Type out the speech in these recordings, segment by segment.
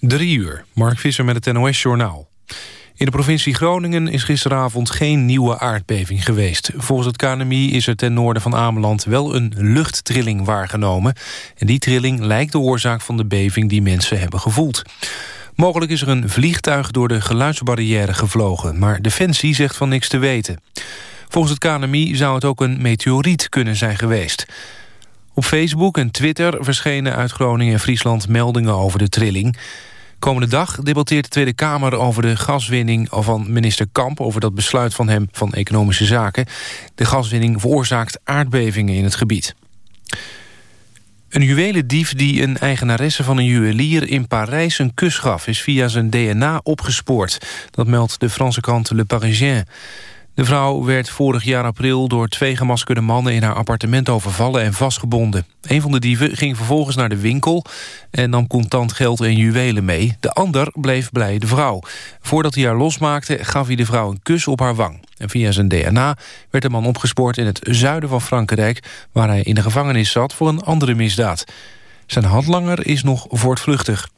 Drie uur, Mark Visser met het NOS-journaal. In de provincie Groningen is gisteravond geen nieuwe aardbeving geweest. Volgens het KNMI is er ten noorden van Ameland wel een luchttrilling waargenomen. En die trilling lijkt de oorzaak van de beving die mensen hebben gevoeld. Mogelijk is er een vliegtuig door de geluidsbarrière gevlogen... maar Defensie zegt van niks te weten. Volgens het KNMI zou het ook een meteoriet kunnen zijn geweest. Op Facebook en Twitter verschenen uit Groningen en Friesland meldingen over de trilling. Komende dag debatteert de Tweede Kamer over de gaswinning van minister Kamp... over dat besluit van hem van Economische Zaken. De gaswinning veroorzaakt aardbevingen in het gebied. Een juwelendief die een eigenaresse van een juwelier in Parijs een kus gaf... is via zijn DNA opgespoord. Dat meldt de Franse krant Le Parisien. De vrouw werd vorig jaar april door twee gemaskerde mannen... in haar appartement overvallen en vastgebonden. Een van de dieven ging vervolgens naar de winkel... en nam contant geld en juwelen mee. De ander bleef bij de vrouw. Voordat hij haar losmaakte gaf hij de vrouw een kus op haar wang. En via zijn DNA werd de man opgespoord in het zuiden van Frankrijk... waar hij in de gevangenis zat voor een andere misdaad. Zijn handlanger is nog voortvluchtig.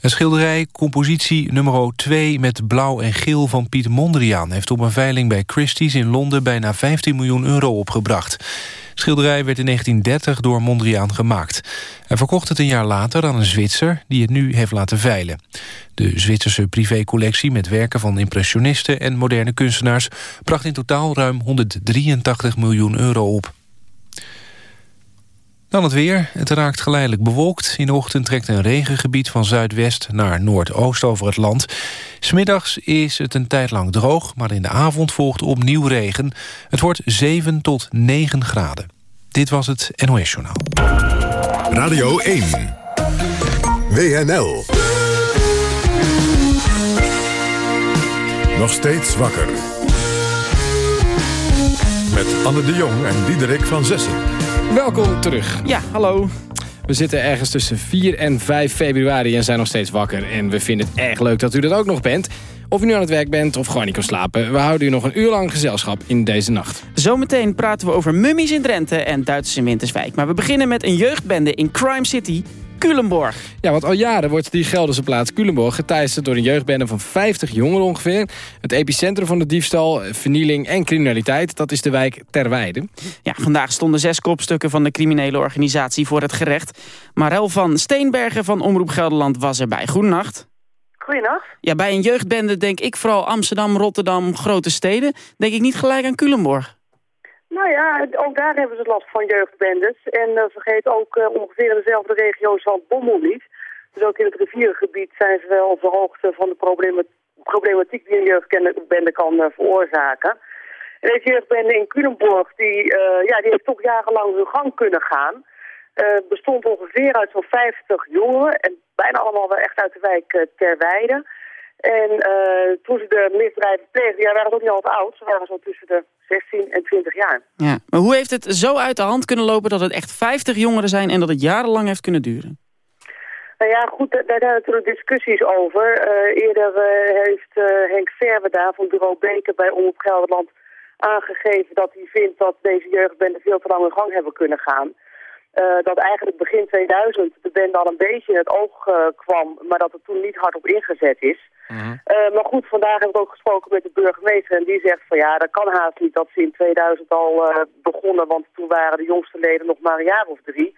Een schilderij, compositie nummer 2 met blauw en geel van Piet Mondriaan... heeft op een veiling bij Christie's in Londen bijna 15 miljoen euro opgebracht. Schilderij werd in 1930 door Mondriaan gemaakt. Hij verkocht het een jaar later aan een Zwitser die het nu heeft laten veilen. De Zwitserse privécollectie met werken van impressionisten en moderne kunstenaars... bracht in totaal ruim 183 miljoen euro op. Dan het weer. Het raakt geleidelijk bewolkt. In de ochtend trekt een regengebied van zuidwest naar noordoost over het land. Smiddags is het een tijd lang droog, maar in de avond volgt opnieuw regen. Het wordt 7 tot 9 graden. Dit was het NOS Journaal. Radio 1. WNL. Nog steeds wakker. Met Anne de Jong en Diederik van Zessen. Welkom terug. Ja, hallo. We zitten ergens tussen 4 en 5 februari en zijn nog steeds wakker. En we vinden het erg leuk dat u dat ook nog bent. Of u nu aan het werk bent of gewoon niet kan slapen. We houden u nog een uur lang gezelschap in deze nacht. Zometeen praten we over mummies in Drenthe en Duitsers in Winterswijk. Maar we beginnen met een jeugdbende in Crime City, Culemborg. Ja, want al jaren wordt die Gelderse plaats Culemborg geteisterd door een jeugdbende van 50 jongeren ongeveer. Het epicentrum van de diefstal, vernieling en criminaliteit, dat is de wijk Terweide. Ja, vandaag stonden zes kopstukken van de criminele organisatie voor het gerecht. Marel van Steenbergen van Omroep Gelderland was erbij. Goedenacht. Goedenacht. Ja, bij een jeugdbende denk ik vooral Amsterdam, Rotterdam, grote steden. Denk ik niet gelijk aan Culemborg. Nou ja, ook daar hebben ze last van jeugdbendes. En uh, vergeet ook uh, ongeveer dezelfde regio's als Bommel niet. Dus ook in het rivierengebied zijn ze wel op van de problematiek die een jeugdbende kan uh, veroorzaken. En deze jeugdbende in Culemborg, die, ja, die heeft toch jarenlang hun gang kunnen gaan. bestond ongeveer uit zo'n 50 jongeren en bijna allemaal wel echt uit de wijk Terweide. En toen ze de misdrijven pleegden, ja, waren ze ook niet al te oud. Ze waren zo tussen de 16 en 20 jaar. Ja, maar hoe heeft het zo uit de hand kunnen lopen dat het echt 50 jongeren zijn... en dat het jarenlang heeft kunnen duren? Nou ja, goed, daar zijn natuurlijk discussies over. Uh, eerder uh, heeft Henk Verwe daar van bureau Beker bij Omroep Gelderland aangegeven dat hij vindt dat deze jeugdbenden veel te lang in gang hebben kunnen gaan. Dat eigenlijk begin 2000 de bende al een beetje in het oog kwam, maar dat er toen niet hard op ingezet is. Mhm. Uh, maar goed, vandaag heb ik ook gesproken met de burgemeester en die zegt van ja, dat kan haast niet dat ze in 2000 al begonnen, want toen waren de jongste leden nog maar een jaar of drie.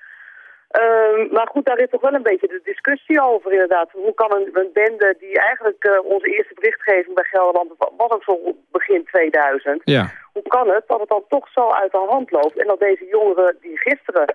Uh, maar goed, daar is toch wel een beetje de discussie over inderdaad. Hoe kan een, een bende die eigenlijk uh, onze eerste berichtgeving bij Gelderland was ook zo begin 2000. Ja. Hoe kan het dat het dan toch zo uit de hand loopt en dat deze jongeren die gisteren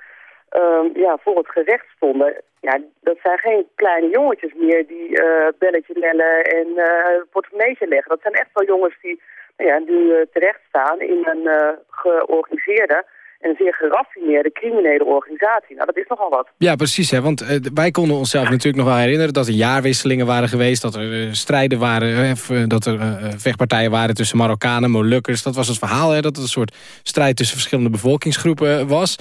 uh, ja, voor het gerecht stonden. Ja, dat zijn geen kleine jongetjes meer die uh, belletje lellen en uh, portemonneetje leggen. Dat zijn echt wel jongens die nou ja, nu uh, terecht staan in een georganiseerde en zeer geraffineerde criminele organisatie. Nou, dat is nogal wat. Ja, precies. Hè? Want uh, wij konden onszelf natuurlijk nog wel herinneren... dat er jaarwisselingen waren geweest, dat er uh, strijden waren... Uh, dat er vechtpartijen waren tussen Marokkanen, Molukkers. Dat was het verhaal, hè? dat het een soort strijd tussen verschillende bevolkingsgroepen was.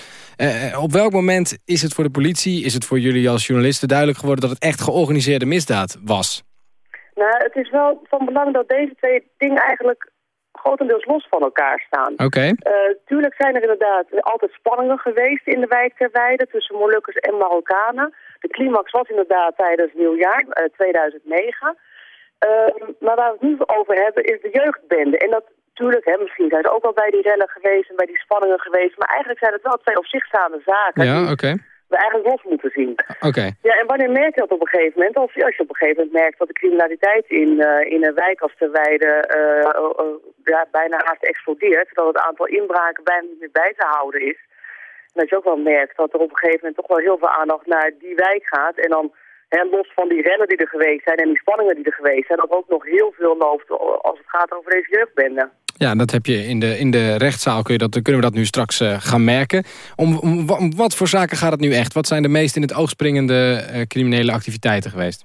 op welk moment is het voor de politie, is het voor jullie als journalisten duidelijk geworden... dat het echt georganiseerde misdaad was? Nou, het is wel van belang dat deze twee dingen eigenlijk grotendeels los van elkaar staan. Oké. Uh, tuurlijk zijn er inderdaad altijd spanningen geweest in de wijk ter Weide tussen Molukkers en Marokkanen. De climax was inderdaad tijdens nieuwjaar, 2009. Ehm, maar waar we het nu over hebben is de jeugdbende. En dat natuurlijk, hè, misschien zijn ze ook wel bij die rellen geweest en bij die spanningen geweest. Maar eigenlijk zijn het wel twee opzichtstaande zaken. Ja, oké. We eigenlijk los moeten zien. Oké. Ja, en wanneer merk je dat op een gegeven moment? Als, als je op een gegeven moment merkt dat de criminaliteit in, uh, in een wijk als Terweide uh, uh, ja, bijna haast explodeert. Dat het aantal inbraken bijna niet meer bij te houden is. En dat je ook wel merkt dat er op een gegeven moment toch wel heel veel aandacht naar die wijk gaat. En dan los van die rennen die er geweest zijn en die spanningen die er geweest zijn... dat ook nog heel veel loopt als het gaat over deze jeugdbende. Ja, dat heb je in de, in de rechtszaal. Kun je dat, kunnen we dat nu straks uh, gaan merken. Om, om, wat voor zaken gaat het nu echt? Wat zijn de meest in het oog springende uh, criminele activiteiten geweest?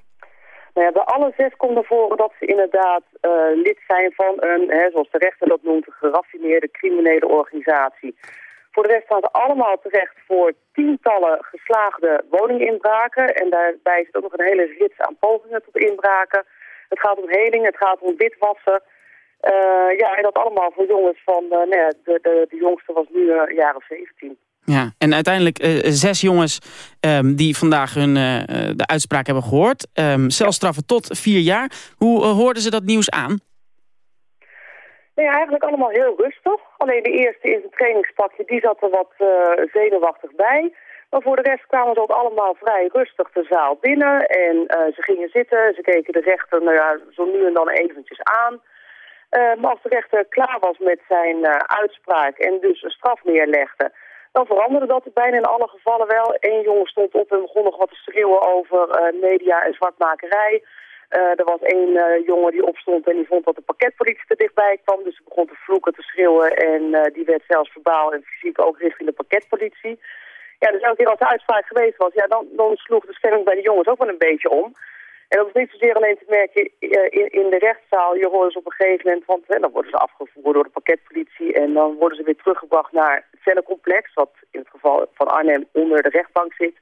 Nou ja, bij alle zes komt er voor dat ze inderdaad uh, lid zijn van een, hè, zoals de rechter dat noemt, een geraffineerde criminele organisatie. Voor de rest staan ze allemaal terecht voor tientallen geslaagde woninginbraken. En daarbij zit ook nog een hele rits aan pogingen tot inbraken. Het gaat om heling, het gaat om witwassen. Uh, ja, en dat allemaal voor jongens van, uh, nou ja, de, de, de jongste was nu een jaar of 17. Ja, en uiteindelijk uh, zes jongens um, die vandaag hun, de uitspraak hebben gehoord. Um, celstraffen tot vier jaar. Hoe hoorden ze dat nieuws aan? Nee, eigenlijk allemaal heel rustig. Alleen de eerste in zijn trainingspakje, die zat er wat zenuwachtig bij. Maar voor de rest kwamen ze ook allemaal vrij rustig de zaal binnen. En ze gingen zitten, ze keken de rechter nou ja, zo nu en dan eventjes aan. Uh, maar als de rechter klaar was met zijn uitspraak en dus een straf neerlegde... dan veranderde dat bijna in alle gevallen wel. Eén jongen stond op en begon nog wat te schreeuwen over media en zwartmakerij... Uh, er was één jongen die opstond en die vond dat de pakketpolitie te dichtbij kwam. Dus ze begon te vloeken, te schreeuwen en die werd zelfs verbaal en fysiek ook richting de pakketpolitie. Ja, dus elke keer als de uitspraak geweest was, ja, dan, dan sloeg de stemming bij de jongens ook wel een beetje om. En dat is niet zozeer alleen te merken in, in de rechtszaal. Je hoort ze op een gegeven moment, want hè, dan worden ze afgevoerd door de pakketpolitie en dan worden ze weer teruggebracht naar het cellencomplex, wat in het geval van Arnhem onder de rechtbank zit.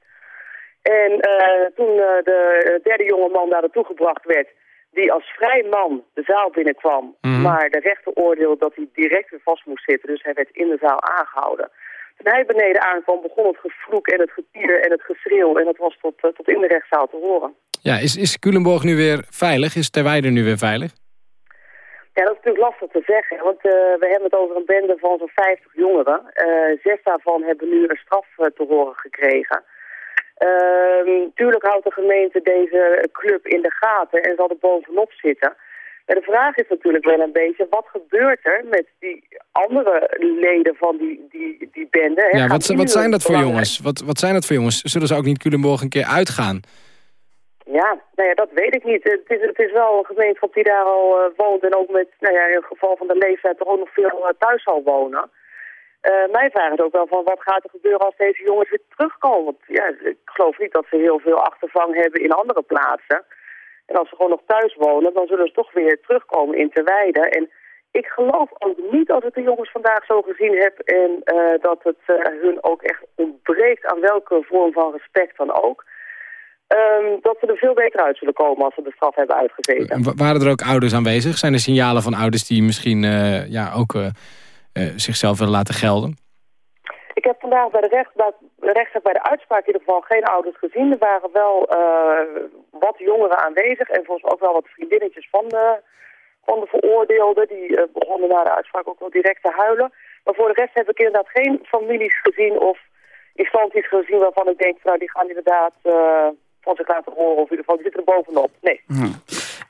En uh, toen uh, de derde jonge man daar naartoe gebracht werd... die als vrij man de zaal binnenkwam... Mm. maar de rechter oordeelde dat hij direct weer vast moest zitten. Dus hij werd in de zaal aangehouden. Toen hij beneden aankwam begon het gevloek en het getier en het geschreeuw... en dat was tot, uh, tot in de rechtszaal te horen. Ja, is, is Culemborg nu weer veilig? Is Terweide nu weer veilig? Ja, dat is natuurlijk lastig te zeggen. Want uh, we hebben het over een bende van zo'n 50 jongeren. Uh, zes daarvan hebben nu een straf uh, te horen gekregen. Uh, tuurlijk houdt de gemeente deze club in de gaten en zal er bovenop zitten. Maar de vraag is natuurlijk wel een beetje, wat gebeurt er met die andere leden van die, die, die bende? Ja, wat, wat zijn dat voor jongens? Wat, wat zijn dat voor jongens? Zullen ze ook niet Culemborg een keer uitgaan? Ja, nou ja, dat weet ik niet. Het is, het is wel een gemeenschap die daar al uh, woont en ook met, nou ja, in het geval van de leeftijd toch ook nog veel uh, thuis zal wonen. Uh, mij vragen ook wel van wat gaat er gebeuren als deze jongens weer terugkomen. Want ja, ik geloof niet dat ze heel veel achtervang hebben in andere plaatsen. En als ze gewoon nog thuis wonen, dan zullen ze toch weer terugkomen in Terweide. En ik geloof ook niet als ik de jongens vandaag zo gezien heb... en dat het hun ook echt ontbreekt aan welke vorm van respect dan ook... Um, dat ze er veel beter uit zullen komen als ze de straf hebben uitgezeten. waren er ook ouders aanwezig? Zijn er signalen van ouders die misschien ja, ook uh, zichzelf willen laten gelden? Ik heb vandaag bij de, recht, bij, de rechter bij de uitspraak in ieder geval geen ouders gezien. Er waren wel wat jongeren aanwezig en volgens mij ook wel wat vriendinnetjes van de, van de veroordeelden. Die begonnen na de uitspraak ook wel direct te huilen. Maar voor de rest heb ik inderdaad geen families gezien of instanties gezien waarvan ik denk, nou die gaan inderdaad van zich laten horen. Of in ieder geval, die zitten er bovenop. Nee. Hm.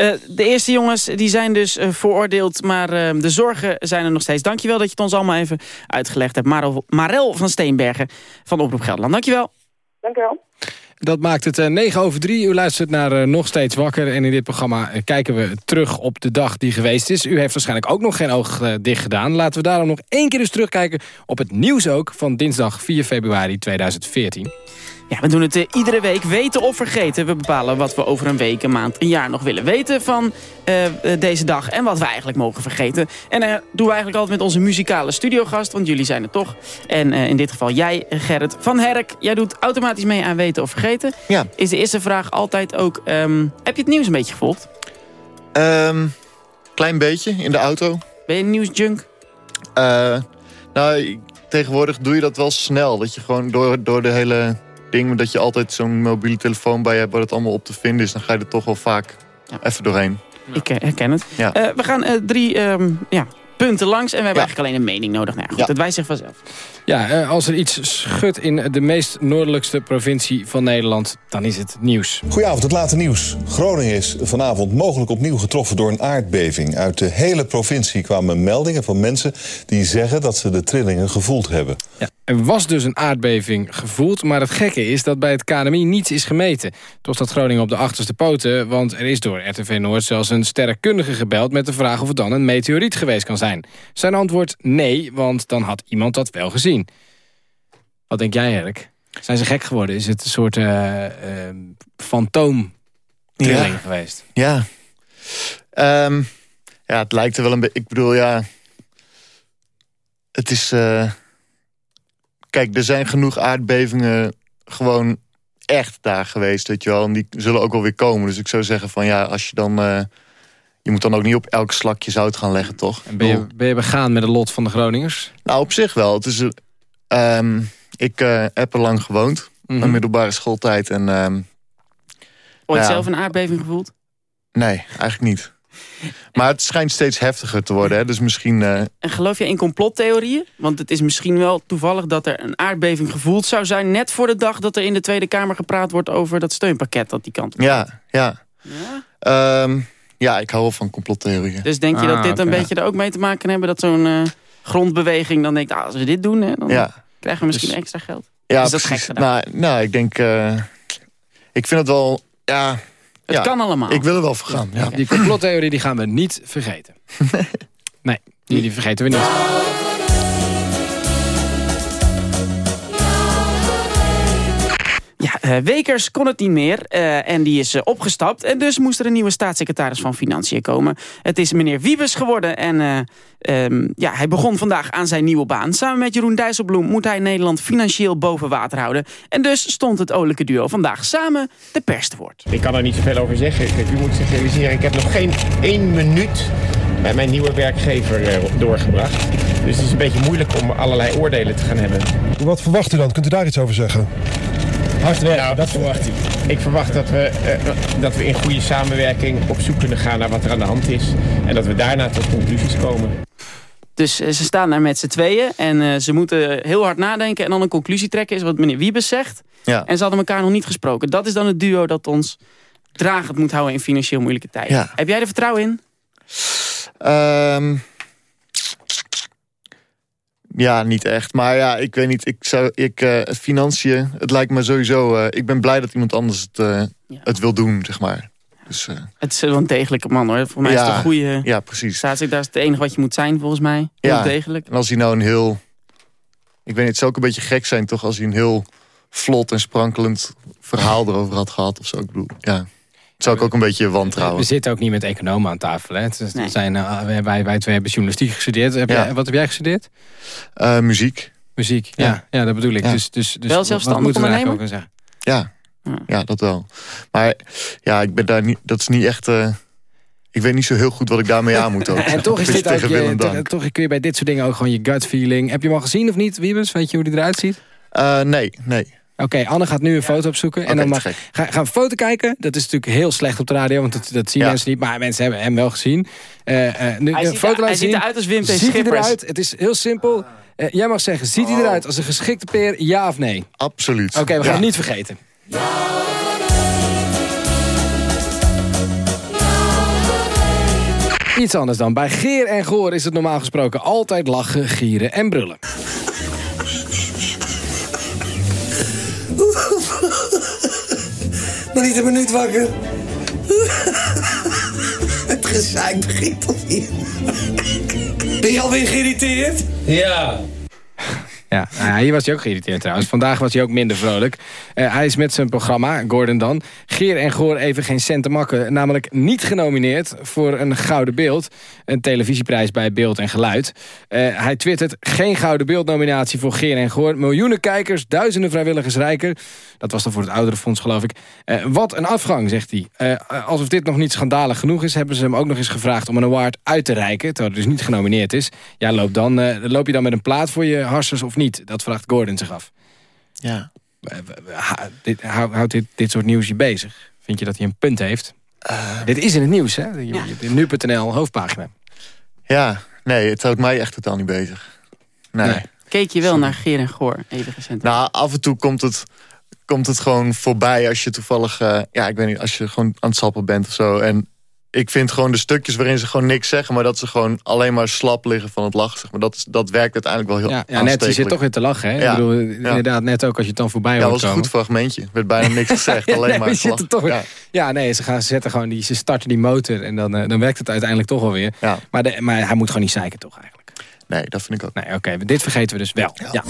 Uh, de eerste jongens die zijn dus uh, veroordeeld, maar uh, de zorgen zijn er nog steeds. Dankjewel dat je het ons allemaal even uitgelegd hebt. Marel, Marel van Steenbergen van Oproep Gelderland. Dankjewel. Dankjewel. Dat maakt het 9 over 3. U luistert naar Nog Steeds Wakker. En in dit programma kijken we terug op de dag die geweest is. U heeft waarschijnlijk ook nog geen oog dicht gedaan. Laten we daarom nog één keer dus terugkijken op het nieuws ook... van dinsdag 4 februari 2014. Ja, we doen het uh, iedere week. Weten of vergeten. We bepalen wat we over een week, een maand, een jaar nog willen weten van uh, deze dag. En wat we eigenlijk mogen vergeten. En dat doen we eigenlijk altijd met onze muzikale studiogast. Want jullie zijn het toch. En in dit geval jij, Gerrit van Herk. Jij doet automatisch mee aan weten of vergeten. Ja. Is de eerste vraag altijd ook... Um, heb je het nieuws een beetje gevolgd? Um, klein beetje, in de auto. Ben je een nieuwsjunk? Nou, tegenwoordig doe je dat wel snel. Dat je gewoon door, door de hele ding dat je altijd zo'n mobiele telefoon bij je hebt... waar het allemaal op te vinden is, dan ga je er toch wel vaak even doorheen. Ik eh, herken het. Ja. Eh, we gaan eh, drie ehm, ja, punten langs en we hebben eigenlijk alleen een mening nodig. Nou, goed, Ja. dat wijst zich vanzelf. Ja, eh, als er iets schudt in de meest noordelijkste provincie van Nederland... dan is het nieuws. Goedenavond, het late nieuws. Groningen is vanavond mogelijk opnieuw getroffen door een aardbeving. Uit de hele provincie kwamen meldingen van mensen die zeggen dat ze de trillingen gevoeld hebben. Ja, er was dus een aardbeving gevoeld, maar het gekke is dat bij het KNMI niets is gemeten. Toch staat Groningen op de achterste poten, want er is door RTV Noord zelfs een sterrenkundige gebeld met de vraag of het dan een meteoriet geweest kan zijn. Zijn antwoord nee, want dan had iemand dat wel gezien. Wat denk jij, Herk? Zijn ze gek geworden? Is het een soort eh eh, fantoomtrilling Ja. geweest? Ja. Ehm, ja, het lijkt er wel een beetje... Ik bedoel, ja... Het is... eh, kijk, er zijn genoeg aardbevingen gewoon echt daar geweest, weet je wel. En die zullen ook wel weer komen. Dus ik zou zeggen van ja, als je dan... eh, je moet dan ook niet op elk slakje zout gaan leggen, toch? En ben je, ben je begaan met het lot van de Groningers? Nou, op zich wel. Het is, een- ehm, ik eh, heb er lang gewoond. Mhm. Mijn middelbare schooltijd. En ehm, Ooit Ja. zelf een aardbeving gevoeld? nee, eigenlijk niet. Maar het schijnt steeds heftiger te worden. Hè? Dus misschien... eh, En geloof jij in complottheorieën? Want het is misschien wel toevallig dat er een aardbeving gevoeld zou zijn... net voor de dag dat er in de Tweede Kamer gepraat wordt over dat steunpakket dat die kant op ja, ja. Ja? Ehm, ja, ik hou wel van complottheorieën. Dus denk je Ah, dat dit een beetje er ook mee te maken hebben... dat zo'n eh, grondbeweging dan denkt, ah, als we dit doen, hè, dan Ja, krijgen we misschien Dus- extra geld? ja Is dat precies. gek gedaan? Nou, nou, ik denk... eh, ik vind het wel... Ja, Het Ja, kan allemaal. ik wil er wel voor gaan. Ja. Die complottheorie die gaan we niet vergeten. Nee, die, die vergeten we niet. Ja, eh, Wekers kon het niet meer eh, en die is eh, opgestapt. En dus moest er een nieuwe staatssecretaris van Financiën komen. Het is meneer Wiebes geworden en eh, ehm, ja, hij begon vandaag aan zijn nieuwe baan. Samen met Jeroen Dijsselbloem moet hij Nederland financieel boven water houden. En dus stond het olijke duo vandaag samen de pers te woord. Ik kan er niet zoveel over zeggen. U moet zich realiseren, ik heb nog geen één minuut bij mijn nieuwe werkgever eh, doorgebracht. Dus het is een beetje moeilijk om allerlei oordelen te gaan hebben. Wat verwacht u dan? Kunt u daar iets over zeggen? Hard werken, dat verwacht ik. Ik verwacht dat we, eh, dat we in goede samenwerking op zoek kunnen gaan naar wat er aan de hand is. En dat we daarna tot conclusies komen. Dus eh, ze staan daar met z'n tweeën en eh, ze moeten heel hard nadenken... en dan een conclusie trekken, is wat meneer Wiebes zegt. Ja. En ze hadden elkaar nog niet gesproken. Dat is dan het duo dat ons dragend moet houden in financieel moeilijke tijden. Ja. Heb jij er vertrouwen in? Ehm, ja, niet echt. Maar ja, ik weet niet. Ik zou, ik, het financiën, het lijkt me sowieso... eh, ik ben blij dat iemand anders het, eh, Ja. het wil doen, zeg maar. Dus Het is wel een degelijke man hoor. Voor mij is het Ja. een goede ja, precies. staatssecretaris. Het enige wat je moet zijn volgens mij. Heel Ja. degelijk. En als hij nou een heel... Ik weet niet, het zou ook een beetje gek zijn toch... als hij een heel vlot en sprankelend verhaal erover had gehad. Of zo. Ik bedoel, ja. Zou ik ook een beetje We wantrouwen. zitten ook niet met economen aan tafel. Hè. Het is- Nee. het zijn, eh, wij, wij twee hebben journalistiek gestudeerd. Heb Ja. jij, wat heb jij gestudeerd? Eh, muziek, Muziek. Ja, Ja. ja. dat bedoel ik. Ja. Dus, dus, dus Wel zelfstandig we ondernemer? eigenlijk over zeggen? ja. Ja. Dat wel. Maar ja, ik ben daar niet... Dat is niet echt... eh, ik weet niet zo heel goed wat ik daarmee aan moet ook. En toch, is dit ook tegen wil je, en toch, dank. toch kun je bij dit soort dingen ook gewoon je gut feeling. Heb je hem al gezien of niet, Wiebes? Weet je hoe die eruit ziet? Eh, nee, nee. Oké, Anne gaat nu een foto opzoeken. en dan mag, gek. ga, ga een foto kijken. Dat is natuurlijk heel slecht op de radio, want dat, dat zien Ja. mensen niet. Maar mensen hebben hem wel gezien. Eh, eh, nu, Hij, een ziet, foto er, hij ziet eruit als Wim T. Ziet hij Schippers. eruit? Het is heel simpel. Eh, jij mag zeggen, ziet hij eruit als een geschikte peer, ja of nee? Absoluut. Oké, we gaan Ja. het niet vergeten. Iets anders dan. Bij Geer en Goor is het normaal gesproken altijd lachen, gieren en brullen. Nog niet een minuut wakker. Het gezeik begint alweer. Ben je alweer geïrriteerd? Ja. Ja, nou ja, hier was hij ook geïrriteerd trouwens. Vandaag was hij ook minder vrolijk. Eh, hij is met zijn programma, Gordon dan, Geer en Goor even geen cent te makken. Namelijk niet genomineerd voor een Gouden Beeld. Een televisieprijs bij Beeld en Geluid. Eh, hij twittert, geen Gouden Beeld-nominatie voor Geer en Goor. Miljoenen kijkers, duizenden vrijwilligers rijker. Dat was dan voor het Ouderenfonds geloof ik. Eh, wat een afgang, zegt hij. Alsof dit nog niet schandalig genoeg is... hebben ze hem ook nog eens gevraagd om een award uit te reiken... terwijl hij dus niet genomineerd is. Ja, loop, dan, loop je dan met een plaat voor je harsers of niet? Dat vraagt Gordon zich af. Ja. dit, houdt dit, dit soort nieuws je bezig? Vind je dat hij een punt heeft? dit is in het nieuws, hè? Ja. Nu.nl, hoofdpagina. Ja, nee, het houdt mij echt totaal niet bezig. Nee. Keek je wel naar Geer en Goor, even recent? Nou, af en toe komt het, komt het gewoon voorbij als je toevallig... Uh, ja, ik weet niet, als je gewoon aan het sappen bent of zo. En ik vind gewoon de stukjes waarin ze gewoon niks zeggen... maar dat ze gewoon alleen maar slap liggen van het lachen. Zeg maar dat, dat werkt uiteindelijk wel heel Ja, ja net, je zit toch weer te lachen. Hè? Ja, ik bedoel, inderdaad, net ook als je het dan voorbij ja, hoort was een goed fragmentje. Er werd bijna niks gezegd, alleen maar zitten toch ja. ja, nee, ze, gaan, ze, zetten gewoon die, ze starten die motor... en dan, uh, dan werkt het uiteindelijk toch wel weer. Ja. Maar, de, maar hij moet gewoon niet zeiken toch eigenlijk. Nee, dat vind ik ook. Nee, Oké, dit vergeten we dus wel. Ja.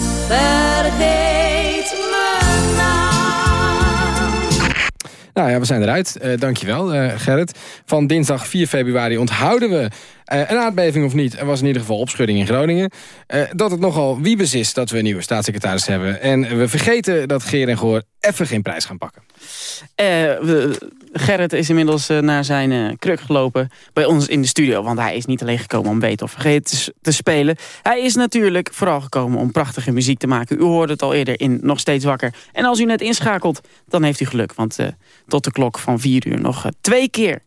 Nou ja, we zijn eruit. Uh, dankjewel, uh, Gerrit. Van dinsdag 4 februari onthouden we een aardbeving of niet. Er was in ieder geval opschudding in Groningen. dat het nogal wiebes is dat we een nieuwe staatssecretaris hebben. En we vergeten dat Geer en Goor even geen prijs gaan pakken. we, Gerrit is inmiddels naar zijn kruk gelopen bij ons in de studio. Want hij is niet alleen gekomen om weten of vergeten te, spelen. Hij is natuurlijk vooral gekomen om prachtige muziek te maken. U hoorde het al eerder in Nog Steeds Wakker. En als u net inschakelt, dan heeft u geluk. Want tot de klok van vier uur nog eh, twee keer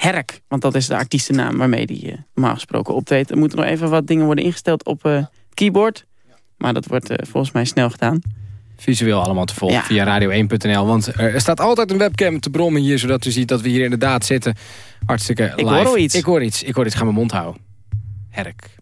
Herk. Want dat is de artiestennaam waarmee die uh, normaal gesproken optreedt. Er moeten nog even wat dingen worden ingesteld op uh, keyboard. Maar dat wordt volgens mij snel gedaan. Visueel allemaal te volgen via radio1.nl. Want er staat altijd een webcam te brommen hier... zodat u ziet dat we hier inderdaad zitten. Hartstikke live. Ik hoor iets. Ik hoor iets. Ik hoor iets. Ga mijn mond houden. Herk.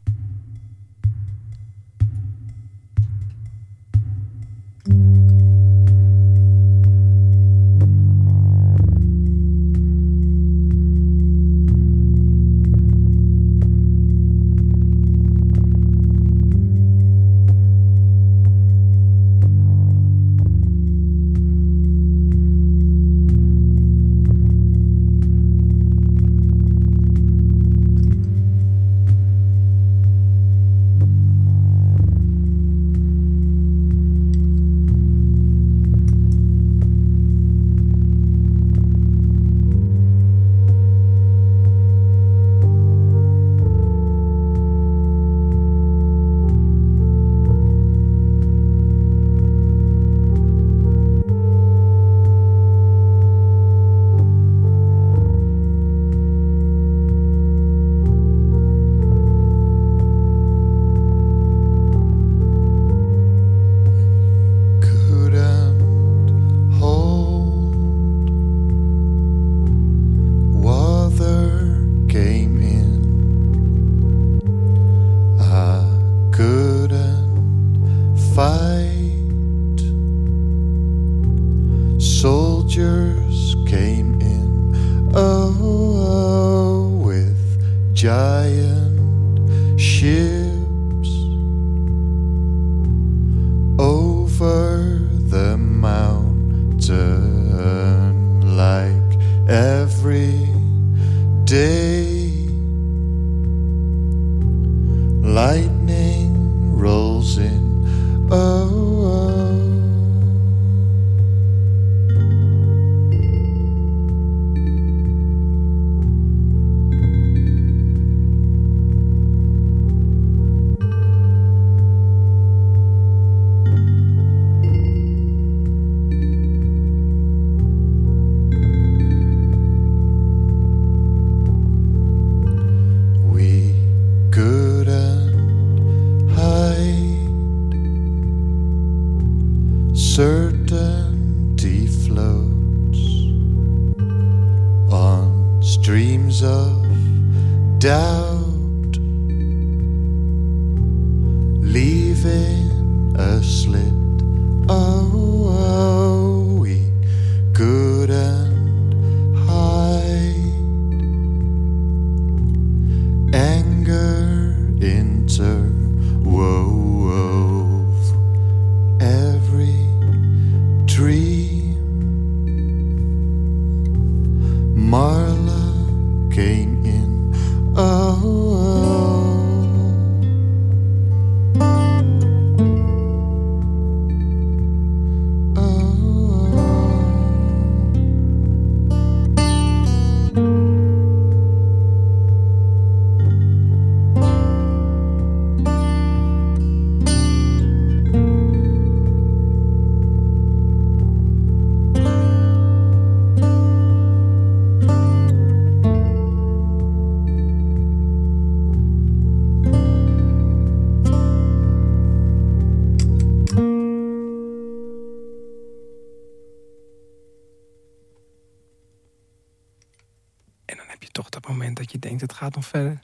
Gaat nog verder.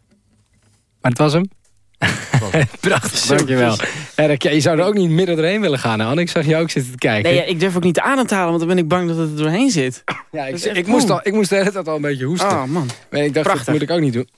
Maar het was hem. Prachtig, dankjewel. Erik, ja, je zou er ook niet midden doorheen willen gaan, Anne. Ik zag je ook zitten te kijken. Nee, ja, ik durf ook niet adem te halen, want dan ben ik bang dat het er doorheen zit. Ja, ik, ik, moest, al, ik moest de hele tijd al een beetje hoesten. Oh man. Maar ik dacht, Prachtig. dat moet ik ook niet doen.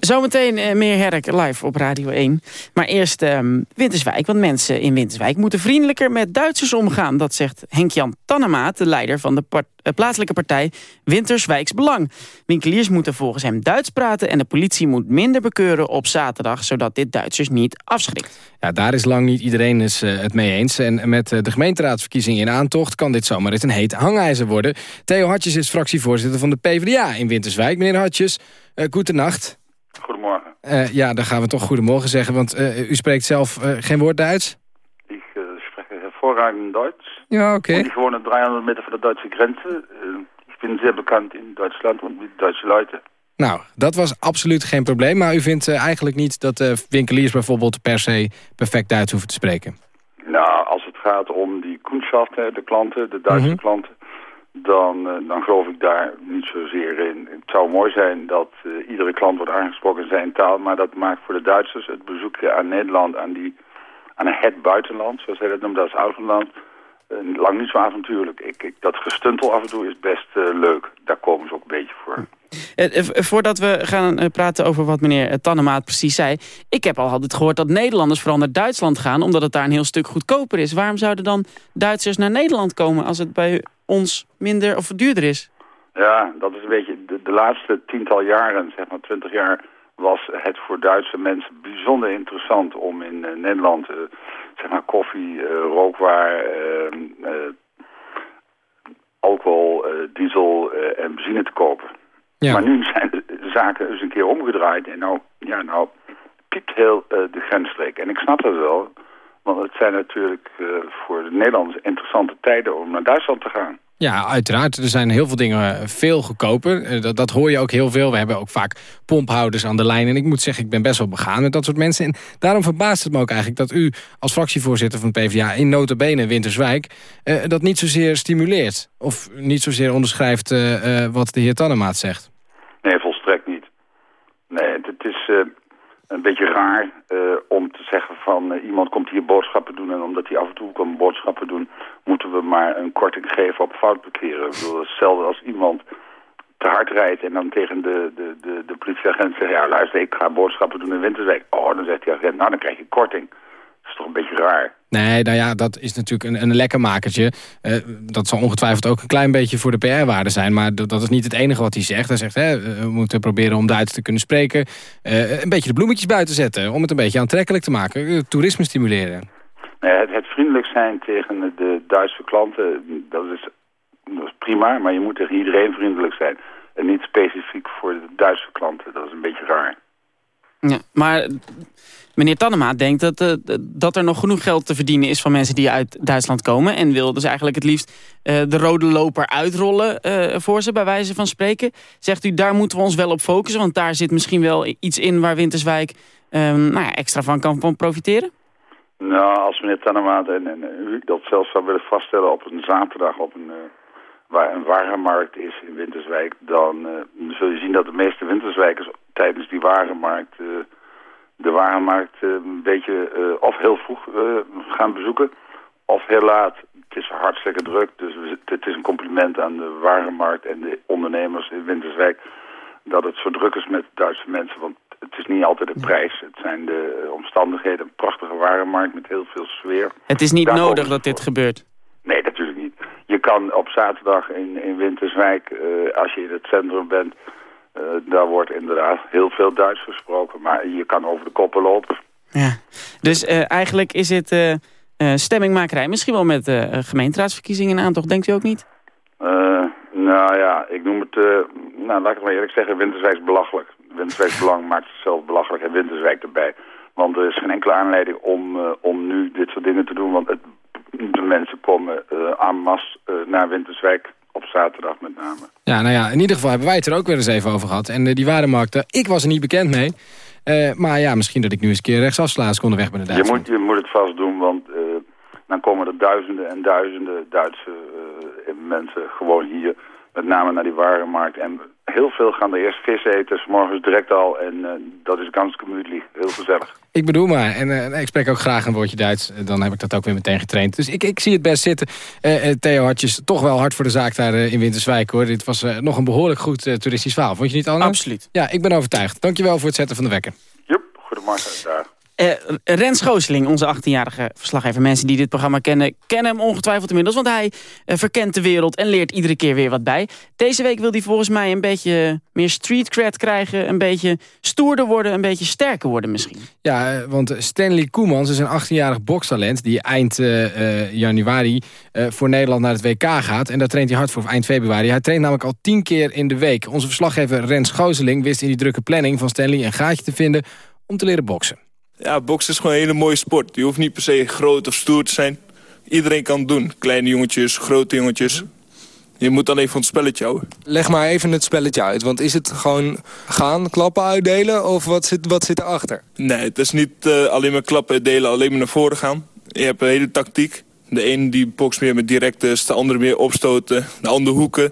Zometeen eh, meer Herk live op Radio 1. Maar eerst ehm, Winterswijk, want mensen in Winterswijk moeten vriendelijker met Duitsers omgaan. Dat zegt Henk-Jan Tannemaat, de leider van de eh, plaatselijke partij Winterswijks Belang. Winkeliers moeten volgens hem Duits praten en de politie moet minder bekeuren op zaterdag, zodat dit Duitsers niet afschrikt. Ja, daar is lang niet iedereen is, eh, het mee eens. En met de gemeenteraadsverkiezingen in aantocht... kan dit zomaar eens een heet hangijzer worden. Theo Hartjes is fractievoorzitter van de PvdA in Winterswijk. Meneer Hartjes, uh, goedenacht. Goedemorgen. Uh, ja, dan gaan we toch goedemorgen zeggen, want uh, u spreekt zelf geen woord Duits? Ik spreek hervorragend Duits. Ja, oké. Okay. Ich wohne 300 Meter von der deutschen Grenze. ich bin sehr bekannt in Duitsland und mit deutsche Leute. Nou, dat was absoluut geen probleem. Maar u vindt eigenlijk niet dat winkeliers bijvoorbeeld per se perfect Duits hoeven te spreken? Nou, als het gaat om die kunstschaf, de klanten, de Duitse mm -hmm. klanten... Dan, uh, dan geloof ik daar niet zozeer in. Het zou mooi zijn dat uh, iedere klant wordt aangesproken in zijn taal... maar dat maakt voor de Duitsers het bezoekje aan Nederland, aan, die, aan het buitenland... zoals hij dat noemt, dat is. Uh, lang niet zo avontuurlijk. Ik, ik, dat gestuntel af en toe is best leuk. Daar komen ze ook een beetje voor. Voordat we gaan praten over wat meneer Tannemaat precies zei... ik heb al altijd gehoord dat Nederlanders vooral naar Duitsland gaan... omdat het daar een heel stuk goedkoper is. Waarom zouden dan Duitsers naar Nederland komen... als het bij ons minder of duurder is? Ja, dat is een beetje de, laatste tiental jaren, zeg maar twintig jaar... was het voor Duitse mensen bijzonder interessant om in Nederland... Zeg maar koffie, uh, rookwaar, alcohol, diesel en benzine te kopen. Ja. Maar nu zijn de zaken eens een keer omgedraaid. En nou, ja, nou piept heel de grensstreek. En ik snap dat wel... Want het zijn natuurlijk uh, voor de Nederlanders interessante tijden om naar Duitsland te gaan. Ja, uiteraard. Er zijn heel veel dingen veel goedkoper. Dat, dat hoor je ook heel veel. We hebben ook vaak pomphouders aan de lijn. En ik moet zeggen, ik ben best wel begaan met dat soort mensen. En daarom verbaast het me ook eigenlijk dat u als fractievoorzitter van de PvdA... in notabene Winterswijk uh, dat niet zozeer stimuleert. Of niet zozeer onderschrijft uh, wat de heer Tannemaat zegt. Nee, volstrekt niet. Nee, het is een beetje raar uh, om te zeggen van uh, iemand komt hier boodschappen doen... en omdat hij af en toe kan boodschappen doen... moeten we maar een korting geven op foutparkeren. Ik bedoel, hetzelfde als iemand te hard rijdt en dan tegen de, de, de, de politieagent zegt... ja, luister, ik ga boodschappen doen in Winterswijk. Oh, dan zegt die agent, nou, dan krijg je korting. Dat is toch een beetje raar. Nee, nou ja, dat is natuurlijk een, een lekkermakertje. Uh, dat zal ongetwijfeld ook een klein beetje voor de PR-waarde zijn. Maar dat, dat, is niet het enige wat hij zegt. Hij zegt, hè, we moeten proberen om Duits te kunnen spreken. Uh, een beetje de bloemetjes buiten zetten. Om het een beetje aantrekkelijk te maken. Uh, toerisme stimuleren. Nee, het, het, vriendelijk zijn tegen de Duitse klanten, dat is, dat is prima. Maar je moet tegen iedereen vriendelijk zijn. En niet specifiek voor de Duitse klanten. Dat is een beetje raar. Ja, maar meneer Tannema denkt dat, uh, dat er nog genoeg geld te verdienen is... van mensen die uit Duitsland komen. En wil dus eigenlijk het liefst uh, de rode loper uitrollen uh, voor ze, bij wijze van spreken. Zegt u, daar moeten we ons wel op focussen... want daar zit misschien wel iets in waar Winterswijk nou ja, extra van kan van profiteren? Nou, als meneer Tannema en, u dat zelfs zou willen vaststellen op een zaterdag... op een, waar een warenmarkt is in Winterswijk... dan zul je zien dat de meeste Winterswijkers tijdens die warenmarkt de warenmarkt uh, een beetje uh, of heel vroeg uh, gaan bezoeken of heel laat. Het is hartstikke druk, dus het is een compliment aan de warenmarkt en de ondernemers in Winterswijk dat het zo druk is met Duitse mensen, want het is niet altijd de prijs. Het zijn de omstandigheden, een prachtige warenmarkt met heel veel sfeer. Het is niet Daar nodig dat dit gebeurt? Nee, natuurlijk niet. Je kan op zaterdag in, in Winterswijk, als je in het centrum bent... Uh, daar wordt inderdaad heel veel Duits gesproken, maar je kan over de koppen lopen. Ja, dus uh, eigenlijk is het uh, stemmingmakerij, misschien wel met gemeenteraadsverkiezingen aan, toch? Denkt u ook niet? nou ja, ik noem het, nou laat ik het maar eerlijk zeggen, Winterswijk is belachelijk. Winterswijks Belang maakt zichzelf belachelijk en Winterswijk erbij. Want er is geen enkele aanleiding om, om nu dit soort dingen te doen, want het, de mensen komen aan mas naar Winterswijk op zaterdag met name. Ja, nou ja, in ieder geval hebben wij het er ook weer eens even over gehad. En uh, die warenmarkten, ik was er niet bekend mee. Uh, maar ja, misschien dat ik nu eens een keer rechtsaf sla als onderweg ben naar Je moet, je moet het vast doen, want uh, dan komen er duizenden en duizenden Duitse mensen gewoon hier. met name naar die warenmarkt. En heel veel gaan er eerst vis eten, s morgens direct al. En uh, dat is ganz gemütlich, heel gezellig. Ik bedoel maar, en uh, ik spreek ook graag een woordje Duits. Dan heb ik dat ook weer meteen getraind. Dus ik, ik zie het best zitten. Uh, Theo Hartjes, toch wel hard voor de zaak daar in Winterswijk hoor. Dit was nog een behoorlijk goed toeristisch verhaal. Vond je niet anders? Absoluut. Ja, ik ben overtuigd. Dankjewel voor het zetten van de wekker. Joep, goedemorgen. Daar. Uh, Rens Gooseling, onze 18-jarige verslaggever. Mensen die dit programma kennen, kennen hem ongetwijfeld inmiddels. Want hij uh, verkent de wereld en leert iedere keer weer wat bij. Deze week wil hij volgens mij een beetje meer street cred krijgen. Een beetje stoerder worden, een beetje sterker worden misschien. Ja, want Stanley Koemans is een 18-jarig bokstalent... die eind januari voor Nederland naar het WK gaat. En daar traint hij hard voor, eind februari. Hij traint namelijk al tien keer in de week. Onze verslaggever Rens Gooseling wist in die drukke planning van Stanley... een gaatje te vinden om te leren boksen. Ja, boksen is gewoon een hele mooie sport. Je hoeft niet per se groot of stoer te zijn. Iedereen kan het doen. Kleine jongetjes, grote jongetjes. Je moet dan even van het spelletje houden. Leg maar even het spelletje uit. Want is het gewoon gaan, klappen uitdelen of wat zit, wat zit erachter? Nee, het is niet uh, alleen maar klappen uitdelen, alleen maar naar voren gaan. Je hebt een hele tactiek. De ene die bokst meer met directes, de andere meer opstoten, de andere hoeken.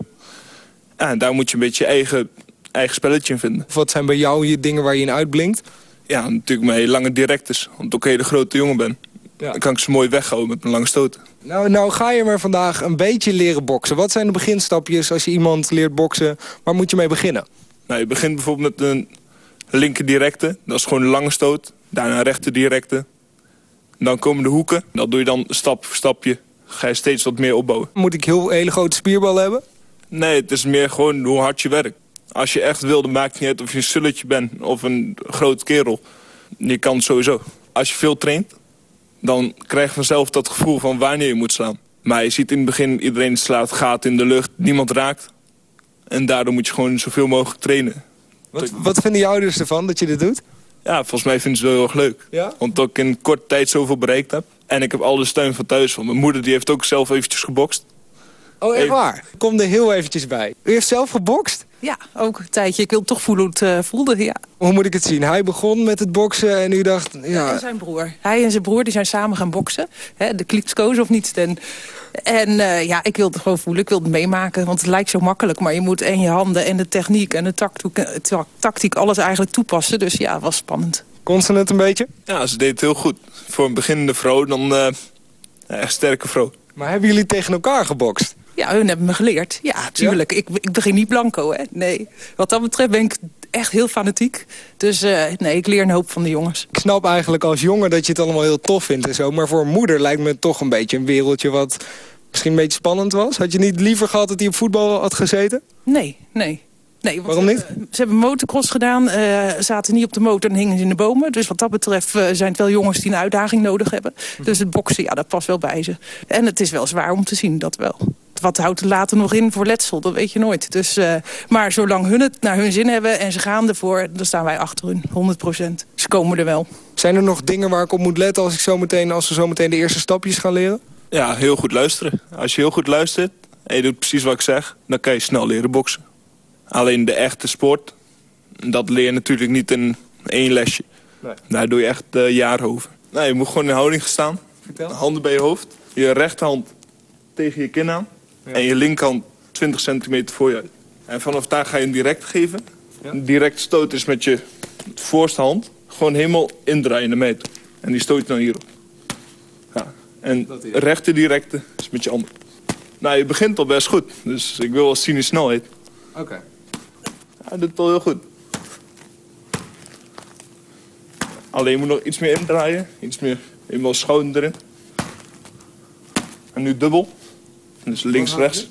Ja, en daar moet je een beetje je eigen, eigen spelletje in vinden. Wat zijn bij jou je dingen waar je in uitblinkt? Ja, natuurlijk mijn lange directes. Omdat ik een hele grote jongen ben. Ja. Dan kan ik ze mooi weghouden met mijn lange stoten. Nou, nou ga je maar vandaag een beetje leren boksen. Wat zijn de beginstapjes als je iemand leert boksen? Waar moet je mee beginnen? Nou, je begint bijvoorbeeld met een linker directe. Dat is gewoon een lange stoot. Daarna een rechter directe. Dan komen de hoeken. Dat doe je dan stap voor stapje. Ga je steeds wat meer opbouwen. Moet ik heel hele grote spierballen hebben? Nee, het is meer gewoon hoe hard je werkt. Als je echt wil, dan maakt het niet uit of je een sulletje bent of een grote kerel. Je kan het sowieso. Als je veel traint, dan krijg je vanzelf dat gevoel van wanneer je moet slaan. Maar je ziet in het begin, iedereen slaat gaat in de lucht, niemand raakt. En daardoor moet je gewoon zoveel mogelijk trainen. Wat, wat vinden je ouders ervan, dat je dit doet? Ja, volgens mij vinden ze het wel heel erg leuk. Ja? Want ik in korte tijd zoveel bereikt heb. En ik heb al de steun van thuis. Want mijn moeder die heeft ook zelf eventjes gebokst. Oh, echt waar? Kom er heel eventjes bij. U heeft zelf gebokst? Ja, ook een tijdje. Ik wil toch voelen hoe het uh, voelde, ja. Hoe moet ik het zien? Hij begon met het boksen en u dacht... Ja. En zijn broer. Hij en zijn broer die zijn samen gaan boksen. Hè, de Klitschko's of niet. En, en uh, ja, ik wilde het gewoon voelen. Ik wilde het meemaken. Want het lijkt zo makkelijk. Maar je moet en je handen en de techniek en de tactiek, tactiek alles eigenlijk toepassen. Dus ja, het was spannend. Kon ze het een beetje? Ja, ze deed het heel goed. Voor een beginnende vrouw dan uh, echt sterke vrouw. Maar hebben jullie tegen elkaar gebokst? Ja, hun hebben me geleerd. Ja, tuurlijk. Ja? Ik, ik begin niet blanco, hè. Nee. Wat dat betreft ben ik echt heel fanatiek. Dus uh, nee, ik leer een hoop van de jongens. Ik snap eigenlijk als jongen dat je het allemaal heel tof vindt en zo. Maar voor een moeder lijkt me toch een beetje een wereldje wat misschien een beetje spannend was. Had je niet liever gehad dat hij op voetbal had gezeten? Nee, nee. Nee, Waarom niet? Ze, ze hebben motocross gedaan, uh, zaten niet op de motor en hingen ze in de bomen. Dus wat dat betreft uh, zijn het wel jongens die een uitdaging nodig hebben. Dus het boksen, ja, dat past wel bij ze. En het is wel zwaar om te zien, dat wel. Wat houdt er later nog in voor letsel, dat weet je nooit. Dus, uh, maar zolang hun het naar hun zin hebben en ze gaan ervoor... dan staan wij achter hun, 100 procent. Ze komen er wel. Zijn er nog dingen waar ik op moet letten als, ik zo meteen, als we zo meteen de eerste stapjes gaan leren? Ja, heel goed luisteren. Als je heel goed luistert en je doet precies wat ik zeg... dan kan je snel leren boksen. Alleen de echte sport, dat leer je natuurlijk niet in één lesje. Nee. Daar doe je echt uh, jaren over. Nee, je moet gewoon in houding staan. Vertel. Handen bij je hoofd. Je rechterhand tegen je kin aan. Ja. En je linkerhand 20 centimeter voor je uit. En vanaf daar ga je een direct geven. Ja. Een direct stoot is met je voorste hand. Gewoon helemaal indraaien naar mij toe. En die stoot je dan hierop. Ja. En rechter directe is met je andere. Nou, je begint al best goed. Dus ik wil wel zien je snelheid. Oké. Okay. Hij doet het wel heel goed. Alleen je moet nog iets meer indraaien. Iets meer, eenmaal schouder erin. En nu dubbel. Dus links, rechts.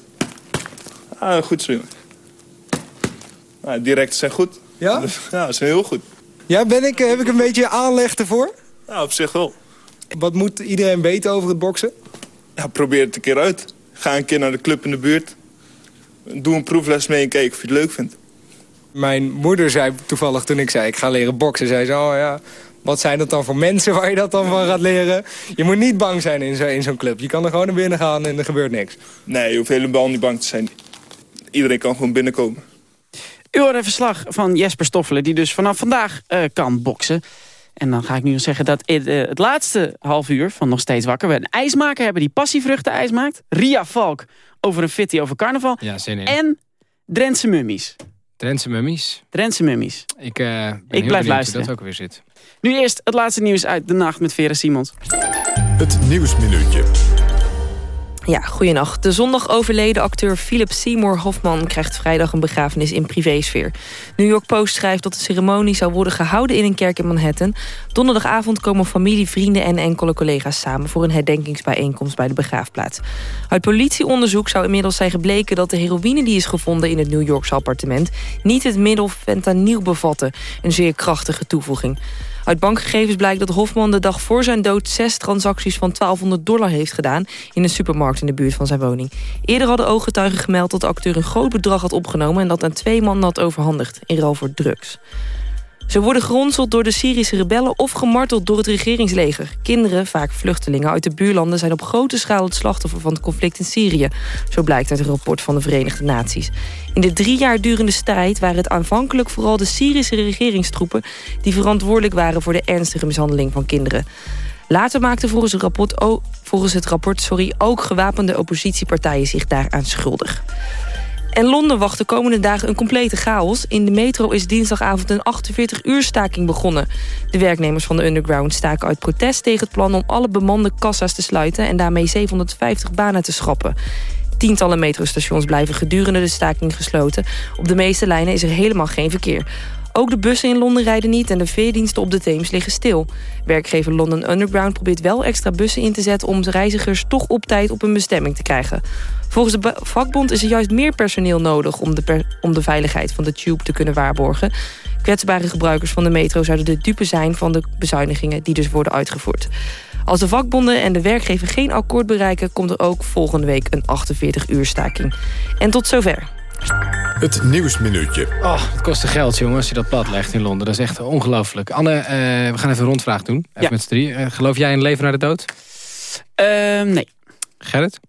Ah, goed zo. Nou, direct zijn goed. Ja? Ja, zijn heel goed. Ja, ben ik, heb ik een beetje aanleg ervoor? Ja, op zich wel. Wat moet iedereen weten over het boksen? Ja, probeer het een keer uit. Ga een keer naar de club in de buurt. Doe een proefles mee en kijk of je het leuk vindt. Mijn moeder zei toevallig toen ik zei ik ga leren boksen... zei ze, oh ja, wat zijn dat dan voor mensen waar je dat dan van gaat leren? Je moet niet bang zijn in zo'n in zo'n club. Je kan er gewoon naar binnen gaan en er gebeurt niks. Nee, je hoeft helemaal niet bang te zijn. Iedereen kan gewoon binnenkomen. U hoort een verslag van Jesper Stoffelen... die dus vanaf vandaag uh, kan boksen. En dan ga ik nu zeggen dat in eh, het laatste half uur van Nog Steeds Wakker... we een ijsmaker hebben die passievruchten ijs maakt. Ria Valk over een fitty over carnaval. Ja, zin in. En Drentse mummies. Drentse mummies. Drentse mummies. Ik, uh, ben ik blijf luisteren. dat ook weer zit. Nu eerst het laatste nieuws uit de nacht met Vera Simons. Het Nieuwsminuutje. Ja, goeienacht. De zondag overleden acteur Philip Seymour Hoffman... krijgt vrijdag een begrafenis in privésfeer. New York Post schrijft dat de ceremonie zou worden gehouden... in een kerk in Manhattan. Donderdagavond komen familie, vrienden en enkele collega's samen... voor een herdenkingsbijeenkomst bij de begraafplaats. Uit politieonderzoek zou inmiddels zijn gebleken... dat de heroïne die is gevonden in het New Yorkse appartement... niet het middel fentanyl bevatte. Een zeer krachtige toevoeging. Uit bankgegevens blijkt dat Hofman de dag voor zijn dood... zes transacties van 1200 dollar heeft gedaan... in een supermarkt in de buurt van zijn woning. Eerder hadden ooggetuigen gemeld dat de acteur een groot bedrag had opgenomen... en dat aan twee mannen had overhandigd in ruil voor drugs. Ze worden geronseld door de Syrische rebellen of gemarteld door het regeringsleger. Kinderen, vaak vluchtelingen uit de buurlanden... zijn op grote schaal het slachtoffer van het conflict in Syrië. Zo blijkt uit een rapport van de Verenigde Naties. In de drie jaar durende strijd waren het aanvankelijk vooral de Syrische regeringstroepen... die verantwoordelijk waren voor de ernstige mishandeling van kinderen. Later maakten volgens het rapport, volgens het rapport sorry, ook gewapende oppositiepartijen zich daaraan schuldig. En Londen wacht de komende dagen een complete chaos. In de metro is dinsdagavond een 48-uur staking begonnen. De werknemers van de Underground staken uit protest tegen het plan... om alle bemande kassa's te sluiten en daarmee 750 banen te schrappen. Tientallen metrostations blijven gedurende de staking gesloten. Op de meeste lijnen is er helemaal geen verkeer. Ook de bussen in Londen rijden niet en de veerdiensten op de Theems liggen stil. Werkgever London Underground probeert wel extra bussen in te zetten... om reizigers toch op tijd op hun bestemming te krijgen. Volgens de vakbond is er juist meer personeel nodig... om de, om de veiligheid van de tube te kunnen waarborgen. Kwetsbare gebruikers van de metro zouden de dupe zijn... van de bezuinigingen die dus worden uitgevoerd. Als de vakbonden en de werkgever geen akkoord bereiken... komt er ook volgende week een 48-uur staking. En tot zover. Het Nieuwsminuutje. Oh, het kostte geld, jongens, als je dat pad legt in Londen. Dat is echt ongelooflijk. Anne, uh, we gaan even een rondvraag doen. Even ja. met z'n drie. Uh, geloof jij in leven naar de dood? Uh, nee. Gerrit?